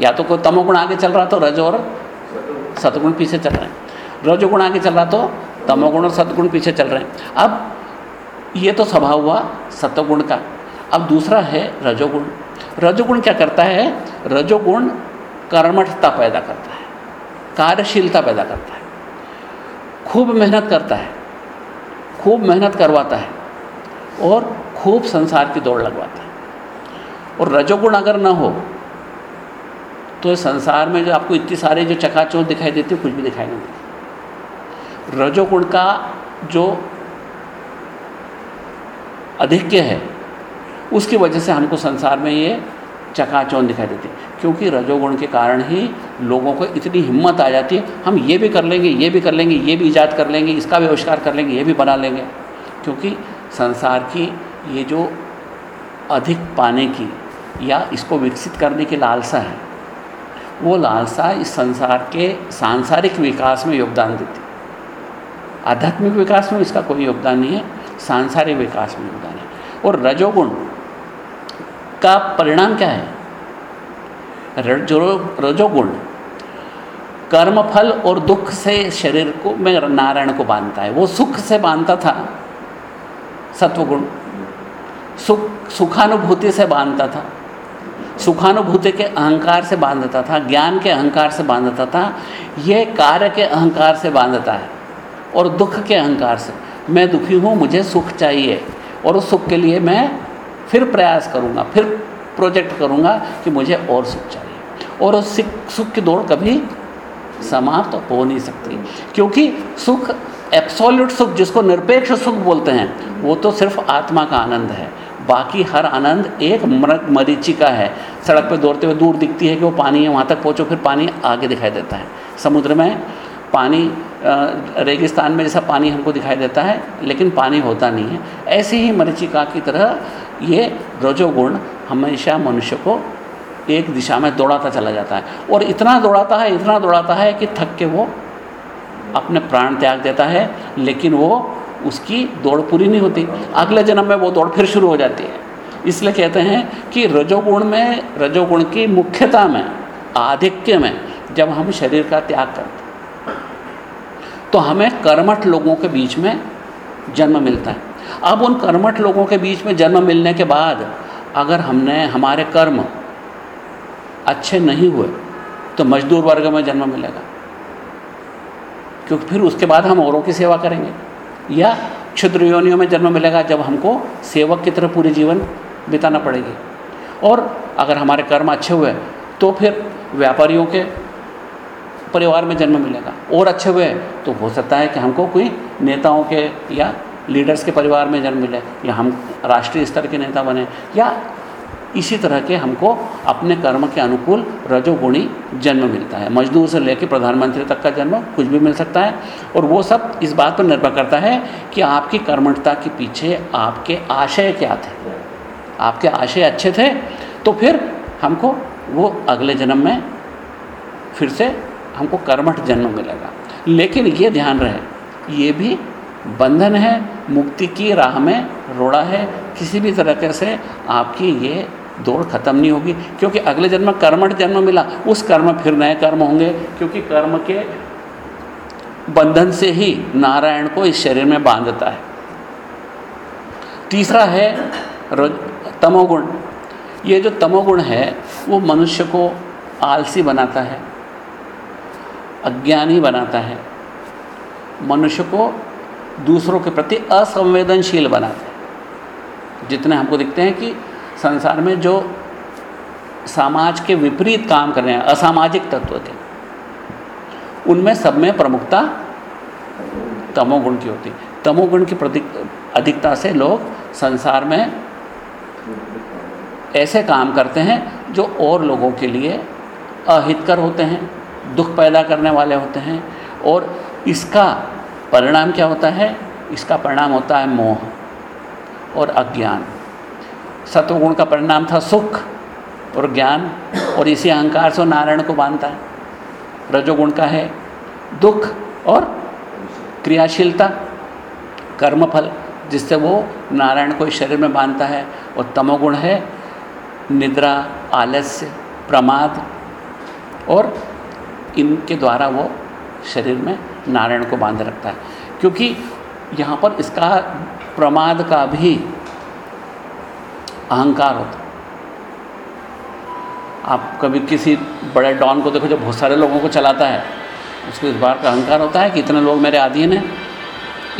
या तो कोई तमोगुण आगे चल रहा तो रज और सतगुण पीछे चल रहे हैं। रजोगुण आगे चल रहा तो तमोगुण और सतगुण पीछे चल रहे हैं। अब ये तो स्वभाव हुआ सतगुण का। अब दूसरा है रजोगुण। रजोगुण क्या करता है? रजोगुण कर्मठता पैदा करता है, कार्यशीलता पैदा करता है, खूब मेहनत करता है, खूब मेहनत करवाता है और खूब संसार की दौड़ लगवाता है। और रजोगुण अगर ना हो तो संसार में जो आपको इतनी सारे जो चकाचौंध दिखाई देती है, कुछ भी दिखाई नहीं देती। रजोगुण का जो अधिक्य है। उसकी वजह से हमको संसार में ये चकाचौन दिखाई देती है। क्योंकि रजोगुण के कारण ही लोगों को इतनी हिम्मत आ जाती है, हम ये भी कर लेंगे, ये भी कर लेंगे, ये भी ईजाद कर लेंगे, इसका भी आविष्कार कर लेंगे, ये भी बना लेंगे। क्योंकि संसार की ये जो अधिक पाने की या इसको विकसित करने की लालसा है, वो लालसा इस संसार के सांसारिक विकास में योगदान देती आध्यात्मिक विकास में इसका कोई योगदान नहीं है, सांसारिक विकास में योगदान और रजोगुण का परिणाम क्या है? रजो रजोगुण कर्म फल और दुख से शरीर को, में नारायण को बांधता है। वो सुख से बांधता था, सत्वगुण। सुख, सुखानुभूति से बांधता था। सुखानुभूति के अहंकार से बांधता था, ज्ञान के अहंकार से बांधता था ये कार्य के अहंकार से बांधता है और दुख के अहंकार से। मैं दुखी हूँ, मुझे सुख चाहिए। और उस सुख के लिए मैं फिर प्रयास करूँगा, फिर प्रोजेक्ट करूँगा कि मुझे और सुख चाहिए। और उस सुख की दौड़ कभी समाप्त हो नहीं सकती। क्योंकि सुख एब्सोल्यूट सुख जिसको निरपेक्ष सुख बोलते हैं, वो तो सिर्फ़ आत्मा का आनंद है। बाकी हर आनंद एक मरीचिका है। सड़क पे दौड़ते हुए दूर दिखती है कि वो पानी है, वहाँ तक पहुँचो, फिर पानी आगे दिखाई देता है। समुद्र में पानी रेगिस्तान में जैसा पानी हमको दिखाई देता है, लेकिन पानी होता नहीं है। ऐसे ही मरीचिका की तरह ये रजोगुण हमेशा मनुष्य को एक दिशा में दौड़ाता चला जाता है। और इतना दौड़ाता है, इतना दौड़ाता है कि थक के वो अपने प्राण त्याग देता है, लेकिन वो उसकी दौड़ पूरी नहीं होती। अगले जन्म में वो दौड़ फिर शुरू हो जाती है। इसलिए कहते हैं कि रजोगुण में, रजोगुण की मुख्यता में, आधिक्य में जब हम शरीर का त्याग करते तो हमें कर्मठ लोगों के बीच में जन्म मिलता है। अब उन कर्मठ लोगों के बीच में जन्म मिलने के बाद अगर हमने, हमारे कर्म अच्छे नहीं हुए तो मजदूर वर्ग में जन्म मिलेगा। क्योंकि फिर उसके बाद हम औरों की सेवा करेंगे। या क्षुद्र योनियों में जन्म मिलेगा, जब हमको सेवक की तरह पूरे जीवन बिताना पड़ेगी। और अगर हमारे कर्म अच्छे हुए तो फिर व्यापारियों के परिवार में जन्म मिलेगा। और अच्छे हुए तो हो सकता है कि हमको कोई नेताओं के या लीडर्स के परिवार में जन्म मिले, या हम राष्ट्रीय स्तर के नेता बने, या इसी तरह के हमको अपने कर्म के अनुकूल रजोगुणी जन्म मिलता है। मजदूर से लेकर प्रधानमंत्री तक का जन्म कुछ भी मिल सकता है। और वो सब इस बात पर निर्भर करता है कि आपकी कर्मठता के पीछे आपके आशय क्या थे। आपके आशय अच्छे थे तो फिर हमको वो अगले जन्म में फिर से हमको कर्मठ जन्म मिलेगा। लेकिन ये ध्यान रहे, ये भी बंधन है, मुक्ति की राह में रोड़ा है, किसी भी तरीके से आपकी ये दौड़ खत्म नहीं होगी। क्योंकि अगले जन्म कर्मठ जन्म मिला, उस कर्म फिर नए कर्म होंगे, क्योंकि कर्म के बंधन से ही नारायण को इस शरीर में बांधता है। तीसरा है तमोगुण। ये जो तमोगुण है, वो मनुष्य को आलसी बनाता है। अज्ञानी बनाता है। मनुष्य को दूसरों के प्रति असंवेदनशील बनाता है। जितने हमको दिखते हैं कि संसार में जो समाज के विपरीत काम कर रहे हैं, असामाजिक तत्व थे, उनमें सब में प्रमुखता तमोगुण की होती। है तमोगुण की प्रति, अधिकता से लोग संसार में ऐसे काम करते हैं जो और लोगों के लिए अहितकर होते हैं। दुख पैदा करने वाले होते हैं और इसका परिणाम क्या होता है? इसका परिणाम होता है मोह और अज्ञान। सत्वगुण का परिणाम था सुख और ज्ञान और इसी अहंकार से नारायण को बांधता है। रजोगुण का है दुख और क्रियाशीलता, कर्मफल, जिससे वो नारायण को इस शरीर में बांधता है। और तमोगुण है निद्रा, आलस्य, प्रमाद और इनके द्वारा वो शरीर में नारायण को बाँध रखता है। क्योंकि यहाँ पर इसका प्रमाद का भी अहंकार होता आप कभी किसी बड़े डॉन को देखो जो बहुत सारे लोगों को चलाता है, उसको इस बार का अहंकार होता है कि इतने लोग मेरे अधीन हैं,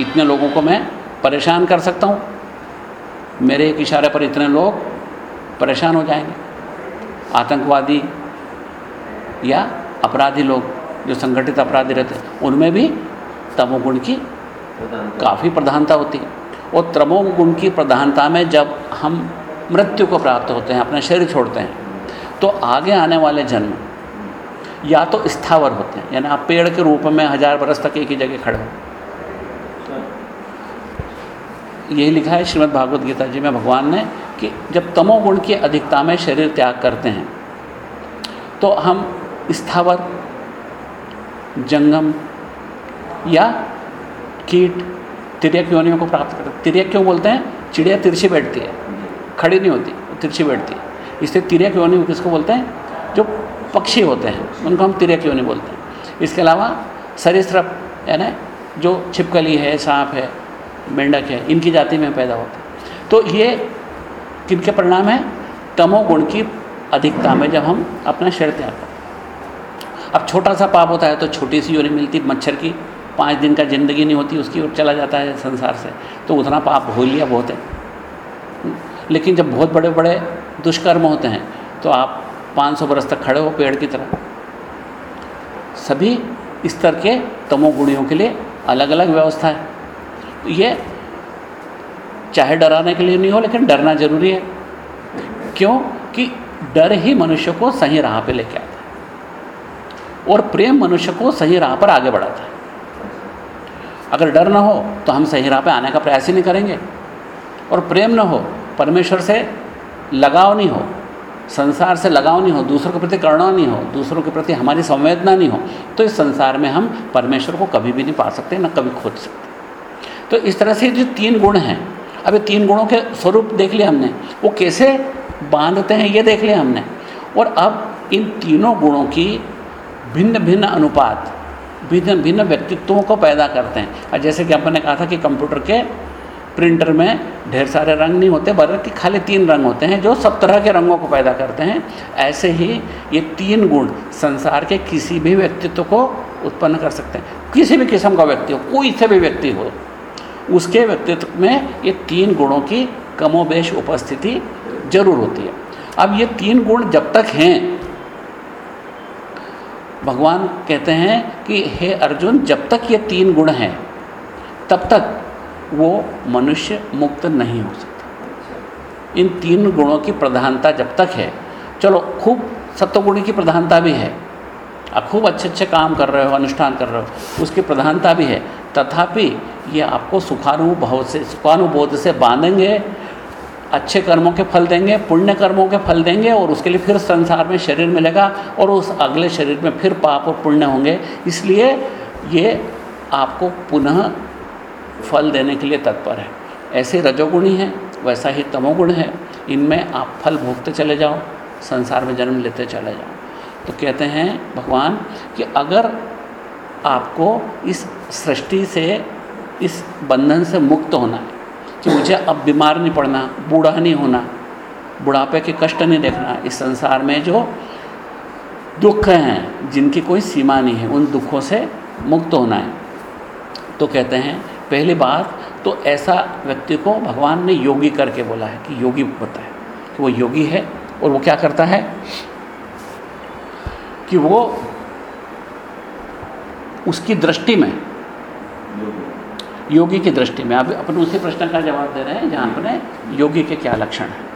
इतने लोगों को मैं परेशान कर सकता हूँ। मेरे एक इशारे पर इतने लोग परेशान हो जाएँगे। आतंकवादी या अपराधी लोग जो संगठित अपराधी रहते हैं उनमें भी तमोगुण की काफ़ी प्रधानता होती है। और तमोगुण की प्रधानता में जब हम मृत्यु को प्राप्त होते हैं अपना शरीर छोड़ते हैं तो आगे आने वाले जन्म या तो स्थावर होते हैं यानी आप पेड़ के रूप में हज़ार बरस तक एक ही जगह खड़े हो। यही लिखा है श्रीमद् भागवत गीता जी में भगवान ने कि जब तमोगुण की अधिकता में शरीर त्याग करते हैं तो हम स्थावर, जंगम या कीट तिरक योनियों को प्राप्त करते हैं। तिरक क्यों बोलते हैं? चिड़िया तिरछी बैठती है, खड़ी नहीं होती तिरछी बैठती है। इसलिए तिरक योनि किसको बोलते हैं? जो पक्षी होते हैं, उनको हम तिरक योनि बोलते हैं। इसके अलावा सरिसृप, यानी जो छिपकली है, सांप है, मेंढक है, इनकी जाति में पैदा होते हैं। तो ये किनके परिणाम है? तमोगुण की अधिकता में जब हम अपना शरीर त्याग अब छोटा सा पाप होता है तो छोटी सी योनि मिलती, मच्छर की, पाँच दिन का ज़िंदगी नहीं होती, उसकी ओर चला जाता है संसार से। तो उतना पाप हो लिया बहुत है। लेकिन जब बहुत बड़े बड़े दुष्कर्म होते हैं तो आप 500 बरस तक खड़े हो पेड़ की तरह। सभी स्तर के तमोगुणियों के लिए अलग अलग व्यवस्था है। तो ये चाहे डराने के लिए नहीं हो, लेकिन डरना ज़रूरी है। क्यों? कि डर ही मनुष्य को सही राह पे लेके आता है। और प्रेम मनुष्य को सही राह पर आगे बढ़ाता है। अगर डर ना हो तो हम सही राह पर आने का प्रयास ही नहीं करेंगे। और प्रेम ना हो, परमेश्वर से लगाव नहीं हो, संसार से लगाव नहीं हो, दूसरों के प्रति करुणा नहीं हो, दूसरों के प्रति हमारी संवेदना नहीं हो तो इस संसार में हम परमेश्वर को कभी भी नहीं पा सकते, ना कभी खोज सकते। तो इस तरह से जो तीन गुण हैं, अब ये तीन गुणों के स्वरूप देख लिया हमने, वो कैसे बांधते हैं, ये देख लिया हमने। और अब इन तीनों गुणों की भिन्न भिन्न अनुपात, भिन्न भिन्न व्यक्तित्वों को पैदा करते हैं। और जैसे कि अपन ने कहा था कि कंप्यूटर के प्रिंटर में ढेर सारे रंग नहीं होते, बल्कि खाली तीन रंग होते हैं जो सब तरह के रंगों को पैदा करते हैं। ऐसे ही ये तीन गुण संसार के किसी भी व्यक्तित्व को उत्पन्न कर सकते हैं। किसी भी किस्म का व्यक्ति हो, कोई से भी व्यक्ति हो, उसके व्यक्तित्व में ये तीन गुणों की कमोबेश उपस्थिति ज़रूर होती है। अब ये तीन गुण जब तक हैं भगवान कहते हैं कि हे अर्जुन, जब तक ये तीन गुण हैं, तब तक वो मनुष्य मुक्त नहीं हो सकता। इन तीन गुणों की प्रधानता जब तक है, चलो, खूब सत्वगुण की प्रधानता भी है, आप खूब अच्छे अच्छे काम कर रहे हो, अनुष्ठान कर रहे हो, उसकी प्रधानता भी है, तथापि ये आपको सुखानुभव से सुखानुबोध से बांधेंगे अच्छे कर्मों के फल देंगे, पुण्य कर्मों के फल देंगे और उसके लिए फिर संसार में शरीर मिलेगा और उस अगले शरीर में फिर पाप और पुण्य होंगे। इसलिए ये आपको पुनः फल देने के लिए तत्पर है। ऐसे रजोगुणी हैं, वैसा ही तमोगुण है। इनमें आप फल भोगते चले जाओ, संसार में जन्म लेते चले जाओ। तो कहते हैं भगवान कि अगर आपको इस सृष्टि से, इस बंधन से मुक्त होना है कि मुझे अब बीमार नहीं पड़ना, बूढ़ा नहीं होना। बुढ़ापे के कष्ट नहीं देखना। इस संसार में जो दुख हैं, जिनकी कोई सीमा नहीं है, उन दुखों से मुक्त होना है। तो कहते हैं, पहली बात तो ऐसा व्यक्ति को भगवान ने योगी करके बोला है कि योगी बताए कि वो योगी है और वो क्या करता है कि वो उसकी दृष्टि में योगी की दृष्टि में अब अपन उसी प्रश्न का जवाब दे रहे हैं, जहाँ अपने योगी के क्या लक्षण हैं।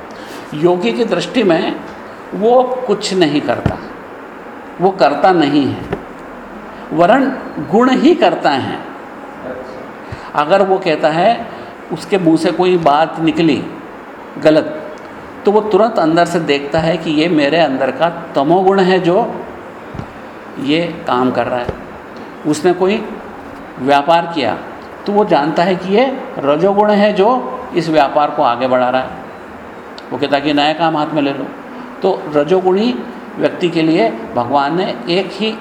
योगी की दृष्टि में वो कुछ नहीं करता, वो करता नहीं है। वरण गुण ही करता है। अगर वो कहता है, उसके मुँह से कोई बात निकली, गलत तो वो तुरंत अंदर से देखता है कि ये मेरे अंदर का तमोगुण है जो ये काम कर रहा है। उसने कोई व्यापार किया तो वो जानता है कि ये रजोगुण है जो इस व्यापार को आगे बढ़ा रहा है। वो कहता है कि नया काम हाथ में ले लो। तो रजोगुणी व्यक्ति के लिए भगवान ने एक ही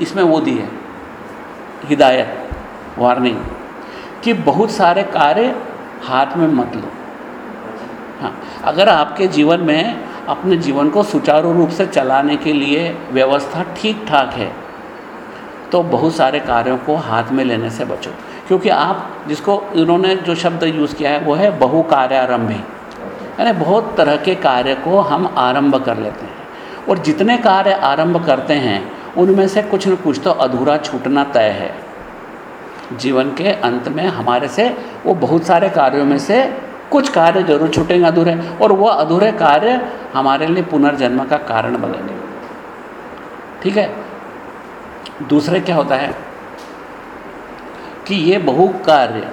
इसमें वो दी है, हिदायत, वार्निंग, कि बहुत सारे कार्य हाथ में मत लो। हाँ अगर आपके जीवन में अपने जीवन को सुचारू रूप से चलाने के लिए व्यवस्था ठीक ठाक है तो बहुत सारे कार्यों को हाथ में लेने से बचो। क्योंकि आप जिसको इन्होंने जो शब्द यूज़ किया है, वो है बहु कार्यारंभी यानी बहुत तरह के कार्य को हम आरंभ कर लेते हैं। और जितने कार्य आरंभ करते हैं, उनमें से कुछ न कुछ तो अधूरा छूटना तय है। जीवन के अंत में हमारे से, वो बहुत सारे कार्यों में से कुछ कार्य ज़रूर छूटेंगे अधूरे, और वह अधूरे कार्य हमारे लिए पुनर्जन्म का कारण बनेंगे। ठीक है? दूसरे क्या होता है? कि ये बहु कार्य,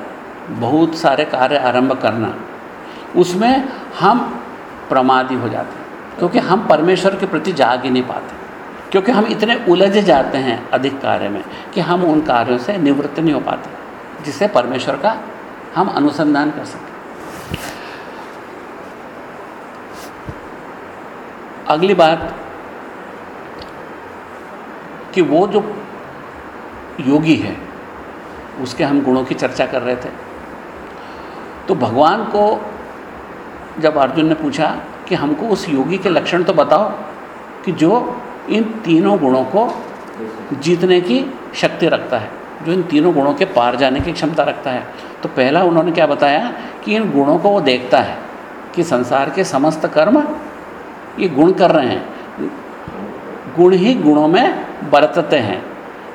बहुत सारे कार्य आरंभ करना, उसमें हम प्रमादी हो जाते हैं, क्योंकि हम परमेश्वर के प्रति जाग ही नहीं पाते, क्योंकि हम इतने उलझ जाते हैं अधिक कार्य में, कि हम उन कार्यों से निवृत्त नहीं हो पाते, जिससे परमेश्वर का हम अनुसंधान कर सकें। अगली बात कि वो जो योगी है, उसके हम गुणों की चर्चा कर रहे थे। तो भगवान को जब अर्जुन ने पूछा कि हमको उस योगी के लक्षण तो बताओ कि जो इन तीनों गुणों को जीतने की शक्ति रखता है, जो इन तीनों गुणों के पार जाने की क्षमता रखता है। तो पहला उन्होंने क्या बताया कि इन गुणों को वो देखता है कि संसार के समस्त कर्म ये गुण कर रहे हैं। गुण ही गुणों में बरतते हैं।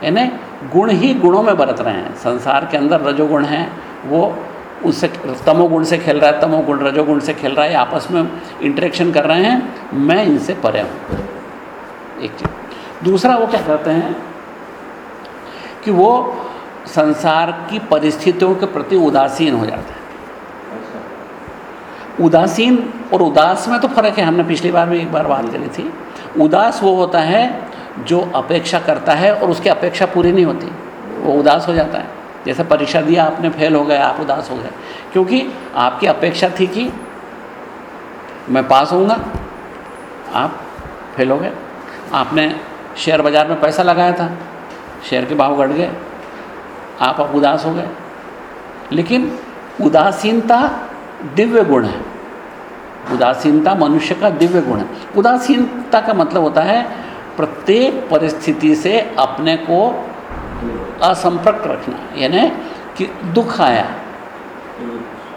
यानी गुण ही गुणों में बरत रहे हैं। संसार के अंदर रजोगुण है, वो उससे तमोगुण से खेल रहा है, तमोगुण रजोगुण से खेल रहा है, आपस में इंटरेक्शन कर रहे हैं, मैं इनसे परे हूँ। एक चीज़। दूसरा वो क्या करते हैं कि वो संसार की परिस्थितियों के प्रति उदासीन हो जाते हैं। उदासीन और उदास में तो फ़र्क है, हमने पिछली बार भी एक बार बात करी थी। उदास वो होता है जो अपेक्षा करता है और उसकी अपेक्षा पूरी नहीं होती, वो उदास हो जाता है। जैसे परीक्षा दिया, आपने फेल हो गए आप उदास हो गए। क्योंकि आपकी अपेक्षा थी कि मैं पास होऊँगा, आप फेल हो गए। आपने शेयर बाज़ार में पैसा लगाया था, शेयर के भाव घट गए, आप अब उदास हो गए। लेकिन उदासीनता दिव्य गुण है। उदासीनता मनुष्य का दिव्य गुण है। उदासीनता का मतलब होता है प्रत्येक परिस्थिति से अपने को असंपर्क रखना, यानी कि दुख आया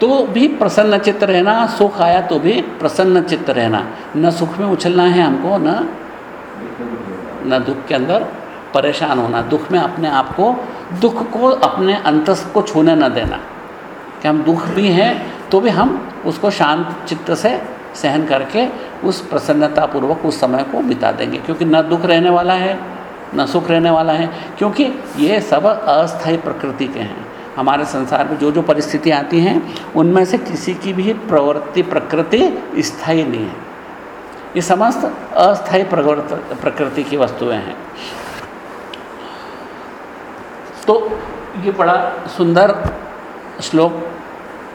तो भी प्रसन्न चित्त रहना, सुख आया तो भी प्रसन्न चित्त रहना। न सुख में उछलना है हमको, न न दुख के अंदर परेशान होना। दुख में अपने आप को, दुख को अपने अंतस को छूने न देना। कि हम दुख भी हैं तो भी हम उसको शांत चित्त से सहन करके उस प्रसन्नतापूर्वक उस समय को बिता देंगे, क्योंकि न दुख रहने वाला है, न सुख रहने वाला है, क्योंकि ये सब अस्थायी प्रकृति के हैं। हमारे संसार में जो जो परिस्थितियाँ आती हैं, उनमें से किसी की भी प्रवृत्ति, प्रकृति स्थायी नहीं है। ये समस्त अस्थायी प्रकृति की वस्तुएँ हैं। तो ये बड़ा सुंदर श्लोक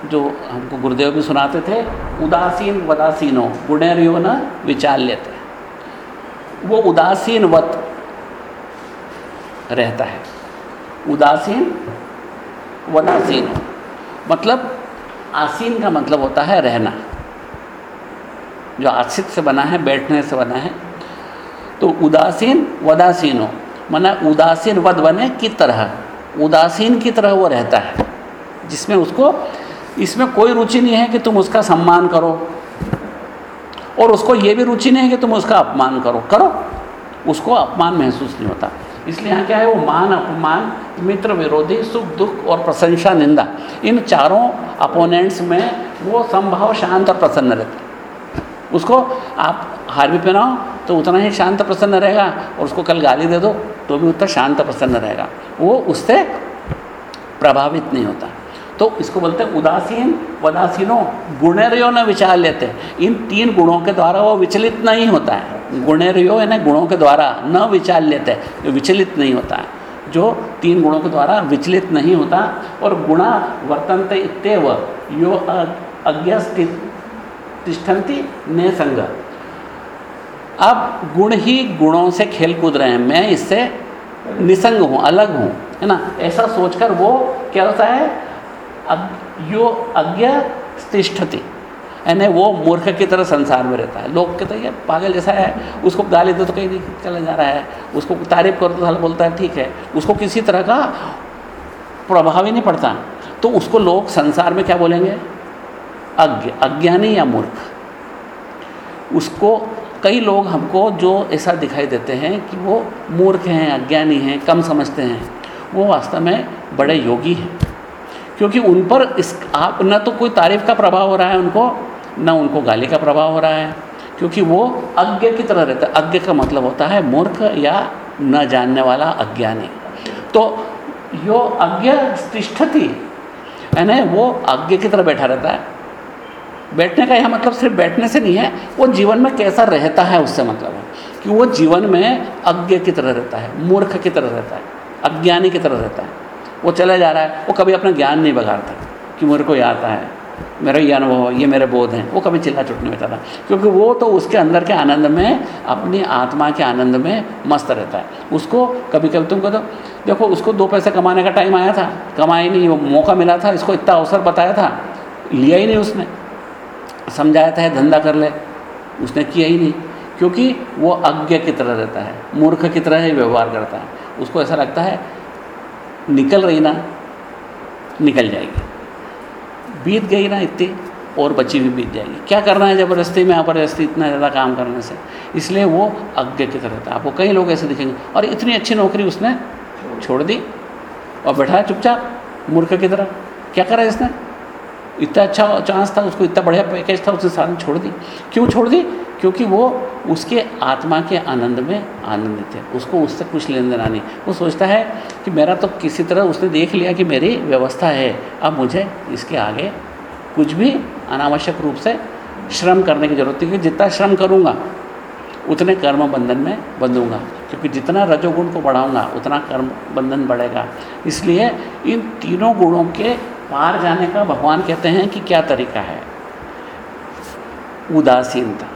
जो हमको गुरुदेव भी सुनाते थे, उदासीन वदासीनो गुणेरियो न विचाल्य थे वो उदासीन वत रहता है। उदासीन वदासीन। मतलब आसीन का मतलब होता है रहना। जो आसित से बना है, बैठने से बना है। तो उदासीन वदासीन हो मना उदासीन वद बने की तरह? उदासीन की तरह वो रहता है, जिसमें उसको इसमें कोई रुचि नहीं है कि तुम उसका सम्मान करो। और उसको ये भी रुचि नहीं है कि तुम उसका अपमान करो। करो। उसको अपमान महसूस नहीं होता। इसलिए यहाँ क्या है? वो मान अपमान, मित्र विरोधी, सुख, दुख और प्रशंसा, निंदा। इन चारों अपोनेंट्स में वो संभव शांत और प्रसन्न रहते उसको आप हार भी पहनाओ तो उतना ही शांत प्रसन्न रहेगा और उसको कल गाली दे दो तो भी उतना शांत प्रसन्न रहेगा। वो उससे प्रभावित नहीं होता। तो इसको बोलते हैं उदासीन, वदासीनों, गुणेरियो न विचार लेते इन तीन गुणों के द्वारा वो विचलित नहीं होता है। गुणेरियो यानी गुणों के द्वारा न विचार लेते विचलित नहीं होता है। जो तीन गुणों के द्वारा विचलित नहीं होता, और गुणा वर्तनते इतव यो अज्ञस्तिष्ठन्ति ने संग। अब गुण ही गुणों से खेल कूद रहे हैं। मैं इससे निसंग हूँ, अलग हूँ, है ना? ऐसा सोचकर वो क्या होता है? यो अज्ञ तिष्ठति यानी वो मूर्ख की तरह संसार में रहता है। लोग कहते हैं पागल जैसा है। उसको गाली दो तो कहीं नहीं चला जा रहा है। उसको तारीफ़ करो तो बोलता है, ठीक है। उसको किसी तरह का प्रभाव ही नहीं पड़ता। तो उसको लोग संसार में क्या बोलेंगे? अज्ञ, अज्ञानी या मूर्ख। उसको कई लोग हमको जो ऐसा दिखाई देते हैं कि वो मूर्ख हैं, अज्ञानी हैं, कम समझते हैं, वो वास्तव में बड़े योगी हैं। क्योंकि उन पर इस, आप, न तो कोई तारीफ़ का प्रभाव हो रहा है उनको, न उनको गाली का प्रभाव हो रहा है। क्योंकि वो अज्ञ की तरह रहता है। अज्ञ का मतलब होता है मूर्ख या न जानने वाला अज्ञानी। तो यो अज्ञ तिष्ठति, यानी वो अज्ञ की तरह बैठा रहता है। बैठने का यह मतलब सिर्फ़ बैठने से नहीं है, वो जीवन में कैसा रहता है उससे मतलब है कि वो जीवन में अज्ञ की तरह रहता है, मूर्ख की तरह रहता है, अज्ञानी की तरह रहता है। वो चला जा रहा है। वो कभी अपना ज्ञान नहीं बघारता कि मेरे को ये आता है मेरा ये अनुभव ये मेरे बोध हैं। वो कभी चिल्ला चुट नहीं बैठा था क्योंकि वो तो उसके अंदर के आनंद में, अपनी आत्मा के आनंद में मस्त रहता है। उसको कभी कभी तुमको तो देखो, उसको दो पैसे कमाने का टाइम आया था। कमाई नहीं, वो मौका मिला था। इसको इतना अवसर बताया था। लिया ही नहीं उसने। समझाया था, धंधा कर ले। उसने किया ही नहीं। क्योंकि वो अज्ञ की तरह रहता है। मूर्ख की तरह ही व्यवहार करता है। उसको ऐसा लगता है निकल रही ना, निकल जाएगी। बीत गई ना इतनी, और बची भी बीत जाएगी। क्या करना है ज़बरदस्ती? में ज़बरदस्ती इतना ज़्यादा काम करने से। इसलिए वो अज्ञ की तरह था। आपको कई लोग ऐसे दिखेंगे, और इतनी अच्छी नौकरी उसने छोड़ दी, और बैठा चुपचाप, मूर्ख की तरह। क्या करा इसने? इतना अच्छा चांस था, उसको इतना बढ़िया पैकेज था उसने सारी छोड़ दी। क्यों छोड़ दी? क्योंकि वो उसके आत्मा के आनंद में आनंदित है। उसको उससे कुछ लेन देना नहीं वो सोचता है कि मेरा तो किसी तरह उसने देख लिया कि मेरी व्यवस्था है। अब मुझे इसके आगे कुछ भी अनावश्यक रूप से श्रम करने की ज़रूरत है जितना श्रम करूँगा, उतने कर्म बंधन में बंधूँगा। क्योंकि जितना रजोगुण को बढ़ाऊँगा, उतना कर्म बंधन बढ़ेगा। इसलिए इन तीनों गुणों के पार जाने का भगवान कहते हैं कि क्या तरीका है? उदासीनता।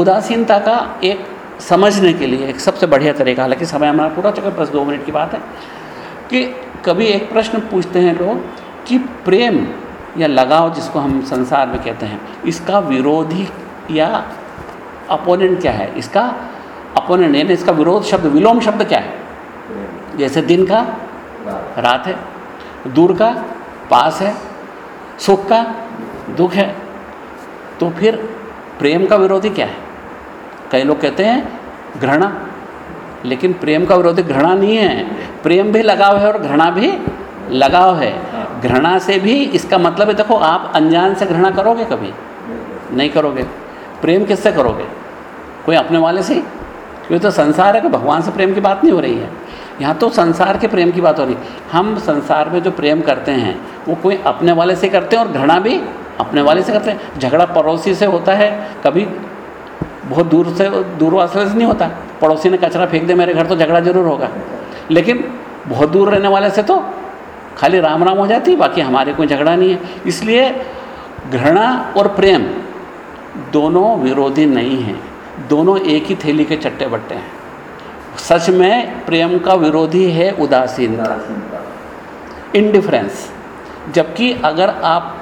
उदासीनता का एक समझने के लिए एक सबसे बढ़िया तरीका हालाँकि समय हमारा पूरा चुका बस दो मिनट की बात है कि कभी एक प्रश्न पूछते हैं लोग कि प्रेम या लगाव जिसको हम संसार में कहते हैं इसका विरोधी या अपोनेंट क्या है? इसका अपोनेंट यानी इसका विरोध शब्द विलोम शब्द क्या है? जैसे दिन का रात है दूर का पास है, सुख का दुख है तो फिर प्रेम का विरोधी क्या है? कई लोग कहते हैं घृणा, लेकिन प्रेम का विरोधी घृणा नहीं है। प्रेम भी लगाव है और घृणा भी लगाव है। घृणा से भी इसका मतलब है, देखो, आप अनजान से घृणा करोगे कभी? नहीं करोगे। प्रेम किससे करोगे? कोई अपने वाले से? क्योंकि तो संसार है कि भगवान से प्रेम की बात नहीं हो रही है। यहाँ तो संसार के प्रेम की बात हो रही हम संसार में जो प्रेम करते हैं, वो कोई अपने वाले से करते हैं और घृणा भी अपने वाले से करते हैं। झगड़ा पड़ोसी से होता है, कभी बहुत दूर से, दूर वाले से नहीं होता। पड़ोसी ने कचरा फेंक दे मेरे घर तो झगड़ा ज़रूर होगा। लेकिन बहुत दूर रहने वाले से तो खाली राम राम हो जाती बाकी हमारे कोई झगड़ा नहीं है। इसलिए घृणा और प्रेम दोनों विरोधी नहीं हैं। दोनों एक ही थैली के चट्टे बट्टे हैं। सच में प्रेम का विरोधी है उदासीनता। इनडिफरेंस जबकि अगर आप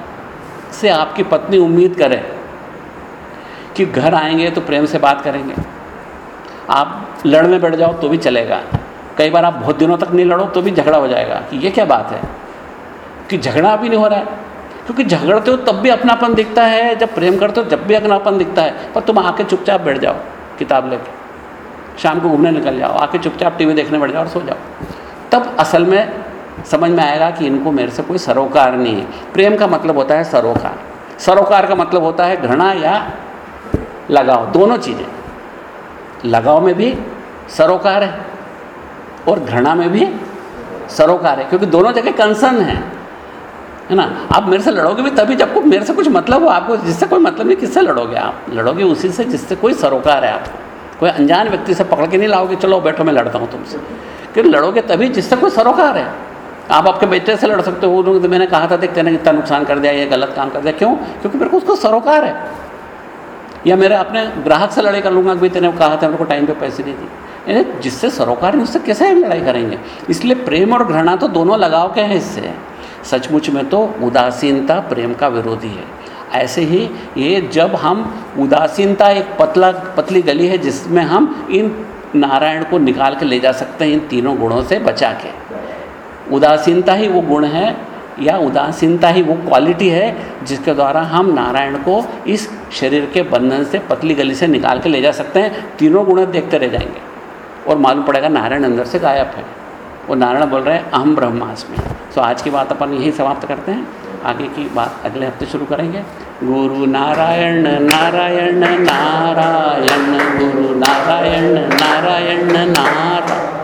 से आपकी पत्नी उम्मीद करे कि घर आएँगे तो प्रेम से बात करेंगे। आप लड़ने बैठ जाओ तो भी चलेगा। कई बार आप बहुत दिनों तक नहीं लड़ो तो भी झगड़ा हो जाएगा कि ये क्या बात है? कि झगड़ा भी नहीं हो रहा है। क्योंकि झगड़ते हो तब भी अपनापन दिखता है जब प्रेम करते हो जब भी अपनापन दिखता है। पर तुम आके चुपचाप बैठ जाओ किताब लेके। शाम को घूमने निकल जाओ, आके चुपचाप टीवी देखने बैठ जाओ और सो जाओ। तब असल में समझ में आएगा कि इनको मेरे से कोई सरोकार नहीं है। प्रेम का मतलब होता है सरोकार। सरोकार का मतलब होता है घृणा या लगाव, दोनों चीज़ें। लगाव में भी सरोकार है और घृणा में भी सरोकार है, क्योंकि दोनों जगह कंसर्न है है ना? आप मेरे से लड़ोगे भी तभी जब मेरे से कुछ मतलब हो, आपको जिससे कोई मतलब नहीं, किससे लड़ोगे आप? लड़ोगे उसी से जिससे कोई सरोकार है आपको। कोई अनजान व्यक्ति से पकड़ के नहीं लाओगे, चलो बैठो, मैं लड़ता हूँ तुमसे। क्योंकि लड़ोगे तभी जिससे कोई सरोकार है। आप आपके बेटे से लड़ सकते हो तो मैंने कहा था, देख, तेने इतना नुकसान कर दिया, ये गलत काम कर दिया। क्यों? क्योंकि मेरे को उसको सरोकार है। या मेरे अपने ग्राहक से लड़ाई कर लूँगा कि तेने कहा था, मेरे को टाइम पे पैसे नहीं दिए। यानी जिससे सरोकार नहीं, उससे कैसे हम लड़ाई करेंगे? इसलिए प्रेम और घृणा तो दोनों लगाव के हैं इससे। सचमुच में तो उदासीनता प्रेम का विरोधी है। ऐसे ही ये जब हम उदासीनता एक पतला, पतली गली है जिसमें हम इन नारायण को निकाल के ले जा सकते हैं इन तीनों गुणों से बचा के। उदासीनता ही वो गुण है या उदासीनता ही वो क्वालिटी है जिसके द्वारा हम नारायण को इस शरीर के बंधन से, पतली गली से निकाल के ले जा सकते हैं। तीनों गुण देखते रह जाएँगे। और मालूम पड़ेगा नारायण अंदर से गायब है। वो नारायण बोल रहे हैं अहम ब्रह्मास्मि। तो आज की बात अपन यही समाप्त करते हैं। आगे की बात अगले हफ़्ते शुरू करेंगे। गुरु नारायण नारायण नारायण, गुरु नारायण नारायण नारायण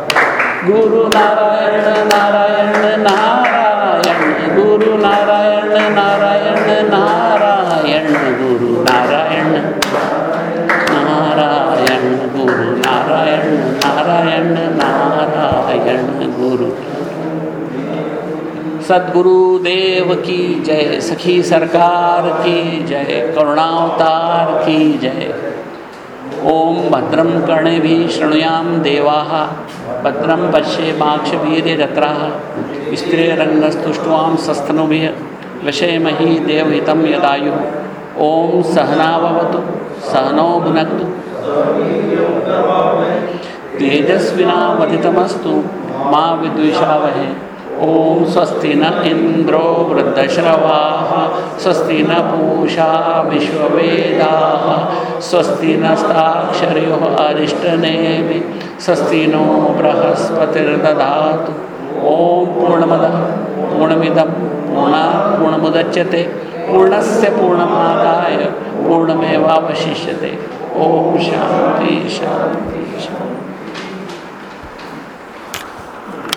गुरु नारायण नारायण नारायण, गुरु नारायण नारायण नारायण, गुरु नारायण। नारायण, गुरु नारायण नारायण नारायण, गुरु। सदगुरुदेव की जय। सखी सरकार की जय। करुणावतार की जय। ओम भद्रम कर्णे भी शृणुयाम देवा। भद्रम पश्ये माक्षवीर्यजत्रा। स्त्रीरंगस्तुष्टवाम सस्तनुभि। विषयमही देवहितं यदायु। ओम सहनावतु सहनो भुनक्तु। तेजस्विनावधितमस्तु। माँ विद्विषावहे। ओम स्वस्ति न इंद्रो वृद्धश्रवाः, स्वस्ति न पूषा विश्ववेदाः, स्वस्ति नस्ताक्षर्यो अरिष्टनेमि, स्वस्ति नो बृहस्पतिर्दधातु ओम पूर्णमदः, पूर्णमिदं पूर्णात् पूर्णमुदच्यते, पूर्णस्य पूर्णमादाय, पूर्णमेवावशिष्यते। ओम शांति शांति